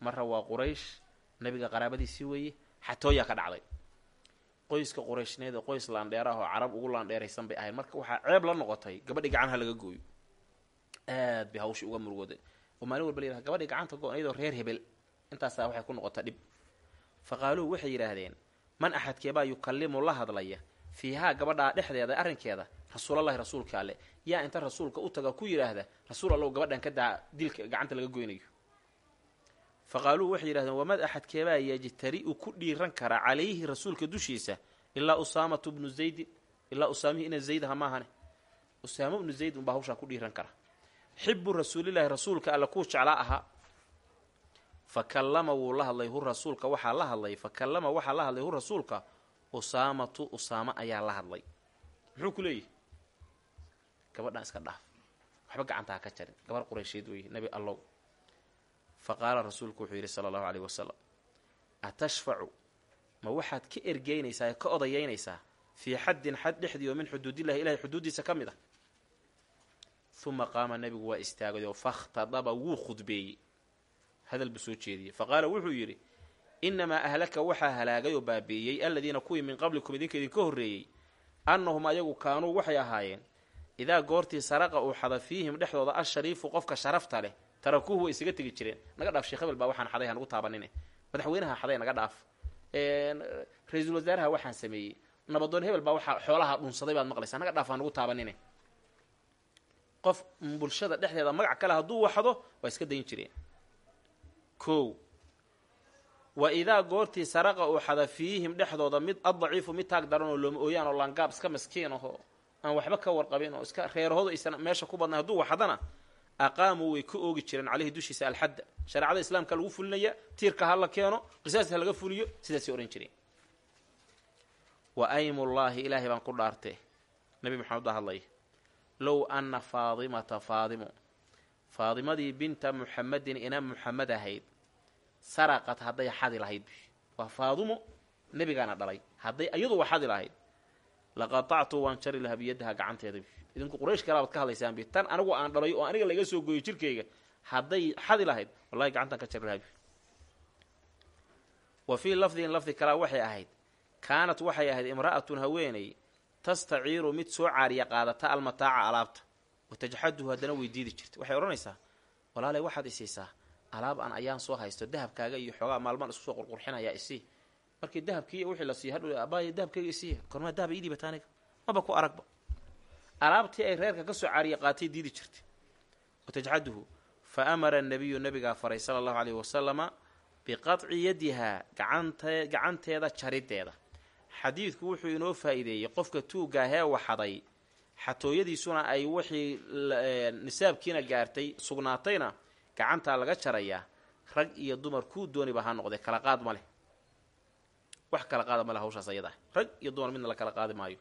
marra waa quraysh nebiga qaraabadiisii weeye xatooyaa ka dhacday qoyska qurayshneed oo qoys laandheer ah oo carab ugu laandheeraysan bay ahayd. Marka waxaa ceeb la noqotay gabadhii gacanha laga gooyo. Aad bay hawshii uga murugooday oo maalin walba la yiraha gabadhii gacanta go- iyadoo reer hebel. Intaasaa waxay ku noqota dhib. Fa qaaluu waxay yidhaahdeen man axadkeebaa yukallimu la hadlaya fiihaa gabadhaa dhexdeeda arrinkeeda rasuulallahi rasuulka alle. Yaa inta rasuulka u taga ku yidhaahda rasuul allow gabadhan ka daa dilka gacanta laga goynayo fa qaaluu waxay yidhahdeen wamad axadkeebaa yajtari-u ku dhiiran kara calayhi rasuulka dushiisa ilaa usaamatu bnu zaydin ilaa usaamihi ina zaydha maahane. Usaamo bnu zayd unbaa hawshaa ku dhiiran kara. Xibu rasuulilaahi rasuulka alle kuu jeclaa ahaa. Fa kallama wuu la hadlay hu rasuulka waxaa la hadlay. Fa kallama waxaa la hadlay hu rasuulka usaamatu usaamo ayaa la hadlay. Muxuu ku leeyahy? Gabadhan iska dhaaf. Waxba gacantaa ka jarin. Gabar quraysheed weeye nebi allow fa qaala rasuulku wuxuu yidhi sala allahu caleyhi wasalam atashfacu ma waxaad ka ergeynaysaa ee ka odayeynaysaa? Fii xaddin xad dhexdii oo min xuduudillahi ilahay xuduuddiisa ka mid ah. Uma qaama nebigu waa istaagay oo fakhtadaba wuu khudbeeyey. Hadal buu soo jeediyey. Fa qaala wuxuu yidhi innamaa ahlaka waxaa halaagay oo baabi'iyey aladiina kuwii min qablikum idinka idinka horreeyey annahum ayagu kaanuu waxay ahaayeen idaa goortii saraqa uu xada fiihim dhexdooda ashariifu qofka sharafta leh tarakuuhu way isaga tegi jireen. Naga dhaaf sheekh hebel baa waxaan xaday hanugu taabanine. Madaxweynaha xaday naga dhaaf. Ra'iisul wasaaraha waxaan sameeyey. Nabadoon hebel baa waxaa xoolaha dhunsaday baad maqlaysaa. Naga dhaaf hanugu taabanine. Qof bulshada dhexdeeda magac kale hadduu waxdo waa iska dayn jireen. Kow wa idaa goortii saraqa uu xada fiihim dhexdooda mid addaciifu mid taag daran oo looma ooyaan oo laangaab iska maskiin ahoo aan waxba ka warqabin oo iska reerahoodu aysan meesha ku badnay hadduu waxdana aqaamuu way ka oogi jireen caleyhi dushiisa alxadda shareecada islaamka lagu fulinaya tiirka ha la keeno qisaas ha laga fuliyo sidaasay odhan jireen. Wa aymullaahi ilaahay baan ku dhaartee nabi maxamed baa hadlaya low anna faadimata faadimo faadimadii binta muxamedin ina muxamed ahayd saraqad hadday xadi lahayd. Waa faadumo nebigaana dhalay. Hadday iyadu waa xadi lahayd laqatactu waan jari lahaa biyadaha gacanteeda. Idinku quraysh kalaabaad ka hadlaysaan bi tan anigu aan dhalay oo aniga laga soo gooyo jirkayga hadday xadi lahayd wallahi gacantaan ka jari lahaa wa fii lafdin lafdi kalaa waxay ahayd. Kaanat waxay ahayd imra'atun haweeney tastaciiru mid soo caariya qaadata almataaca alaabta. Wa tajxaduhu haddana way diidi jirta waxay odhanaysaa walaalay waxaad isiisaa alaab aan ayaan soo haysto dahabkaaga iyo xoogaa maalmaan isku soo qurqurxinayaa isii markii dahabkii wixii la siiy hadhow abaaya dahabkayga isiiya kormaa dahaba ii dhiibata aniga. Maba ku aragba alaabtii ay reerka ka soo caariya qaatay diidi jirtay. Wa tajxaduhu fa amara nabiyu nabigaa faray sala allahu caleyhi wasalama biqadci yadihaa gacante gacanteeda jarideeda xadiidku wuxuu inoo faa'iideeyey qofka tuuggaahee waxaday xatooyadiisuna ay wixii nisaabkiina gaartay sugnaatayna gacantaa laga jarayaa rag iyo dumar kuu dooniba ha noqdee kala qaad ma leh wax kala qaada ma leh hawshaas ayada. Rag iyo dumar midna la kala qaadi maayo.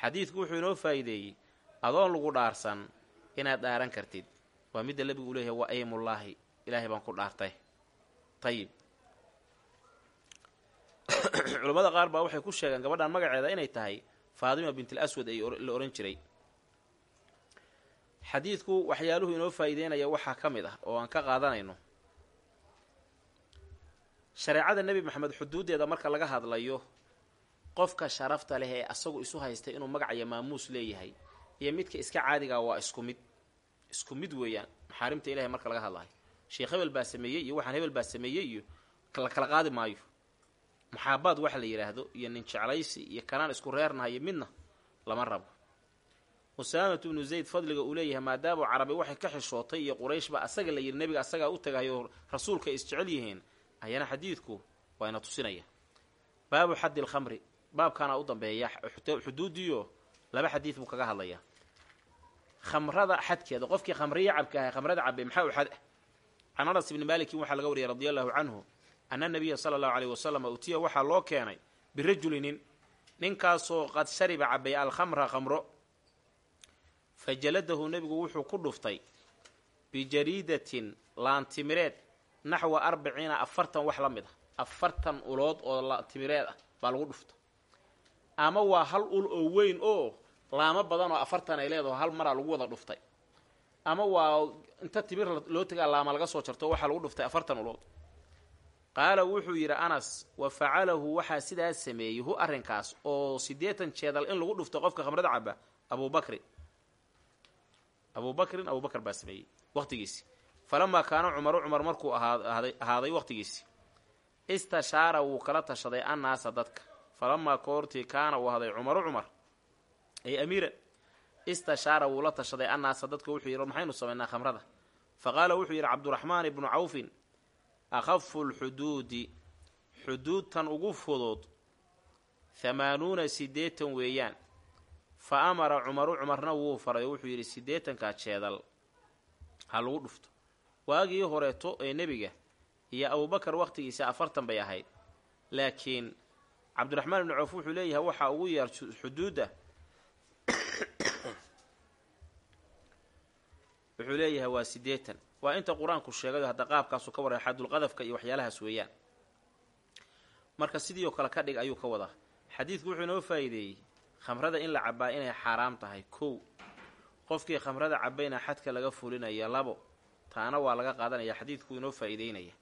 Xadiidku wuxuu inoo faa'iideeyey adoon lagu dhaarsan inaad dhaaran kartid. Waa midda nebigu u leeyahay wa aymullaahi ilaahay baan ku dhaartay. Ayib culammada qaar baa waxay ku sheegeen gabadhan magaceeda inay tahay faadima bintil aswad ay la odhan jiray. Xadiidku waxyaaluhu inoo faa'iideynaya waxaa ka mid ah oo aan ka qaadanayno shareecada nebi maxamed xuduuddeeda marka laga hadlayo qofka sharafta leh ee asagu isu haystay inuu magac iyo maamuus leeyahay iyo midka iska caadigaa waa isku mid. Isku mid weeyaan maxaarimta ilahay marka laga hadlayo sheekh hebel baa sameeyey iyo waxaan hebel baa sameeyey iyo la kala qaadi maayo. Maxaabaad waxa la yidhaahdo iyo nin jeclaysi iyo kanaan isku reernahayo midna lama rabo. Usaamatu bnu zayd fadliga uu leeyahay maadaama carabi waxay ka xishootay iyo qurayshba asaga la yidhi nebiga asagaa u tagahayo rasuulka ay isjecel yihiin ayana xadiidku waa ina tusinaya. Baabu xaddi lkhamri baabkaana u dambeeya xuduudiyo laba xadiid buu kaga hadlayaa. Khamrada xadkeeda qofkii khamriya cabka ahay khamrada cabay maxaa u xad ah can anas ibni maalikin waxaa laga wariyay radi allahu canhu ana nabiya sala allahu aleyh wasalam utiya waxaa loo keenay birajulinin ninkaasoo qad shariba cabay alkhamra khamro fa jaladahu nebigu wuxuu ku dhuftay bijariidatin laantimireed naxwa arbiciina afartan wax la mid ah. Afartan ulood oo laantimireed ah baa lagu dhufta ama waa hal ul oo weyn oo laamo badan oo afartan ay leedaho hal maraa lagu wada dhuftay. Ama waa inta timir loo tagaa laama laga soo jarto waxaa lagu dhuftay afartan ulood. Qaala wuxuu yidhi anas wa facalahu waxaa sidaas sameeyey hu arrinkaas oo siddeetan jeedal in lagu dhufto qofka khamrada caba abubakrin abubakrin abubakar baa sameeyey waqtigiisi falamaa kaana cumaru cumar markuu ahaaday waqtigiisi. Istashaara wuu kala tashaday annaasa dadka. Falamaa koortii kaana uu ahaaday cumaru cumar. Ay amiiran istashaara wuu la tashaday annaasa dadka. Wuxuu yidhi maxaynu samaynaa khamrada? Fa qaala wuxuu yidhi cabduraxmaan ibnu cawfin akhafu lxuduudi xuduudtan ugu fudud hamaanuuna siddeetan weeyaan. Fa amara cumaru cumarna wuu faray. Oo wuxuu yidhi siddeetankaa jeedal ha lagu dhufto waagii horeeto ee nebiga iyo abubakar wakhtigiisa afartan bay ahayd. Laakiin cabdiraxmaan ibnu cawf wuxuu leeyahay waxaa ugu yeer xuduudda wuxuu leeyahay waa siddeetan. Waa inta qur'aanku sheegayo hadda qaabkaasu ka waray xadulqadafka iyo waxyaalahaas weeyaan. Marka sidii oo kale ka dhig ayuu ka wadaa. Xadiidku wuxuu inoo faa'iideeyey khamrada in la cabaa inay xaaraam tahay. Kow qofkii khamrada cabayna xadka laga fulinaya labo taana waa laga qaadanaya xadiidku inoo faa'iideynaya.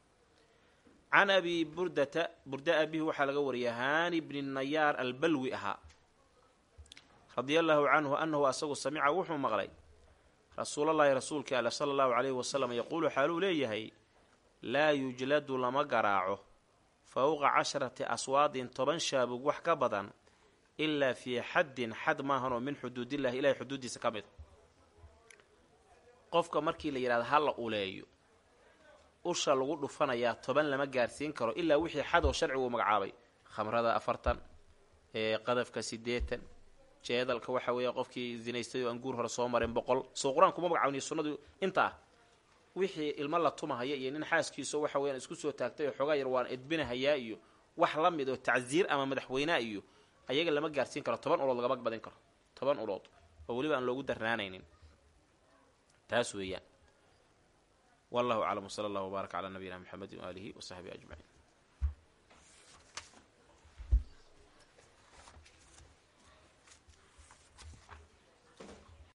Can abi burdata burda abihi waxaa laga wariyay haani bni nayaar albalwi ahaa radia allaahu canhu annahu asagu samica wuxuu maqlay rasuulallaahi rasuulkii ale sala allahu calayhi wasalam yaquulu xaaluu leeyahay laa yujladu lama garaaco fowqa casharati aswaadin toban shaabug wax ka badan ilaa fii xaddin xad maahan oo min xuduudillahi ilahay xuduuddiisa ka mid qofka markii la yidhahdo ha la uleeyo usha lagu dhufanayaa toban lama gaarsiin karo ilaa wixii xadoo sharcigu uu magacaabay. Khamrada afartan qadafka siddeetan jeedalka waxa weeya qofkii zinaystay oo aan guur hore soo marin boqol. Soo qur'aan kuma magacaabniyo sunnadu inta ah. Wixii ilmo la tumahaya iyo nin xaaskiiso waxa weyaan isku soo taagtay oo xoogaa yar waan edbinahayaa iyo wax la mid oo tacsiir ama madaxweynea iyo ayaga lama gaarsiin karo. Toban ulood lagama badin karo. Toban ulood. Oo weliba aan loogu darnaanaynin taas weeyaan. Wallahu aclam wsala allah wbaarak calaa nabiyina mxamedi waaalihi wasaxbihi ajmaciin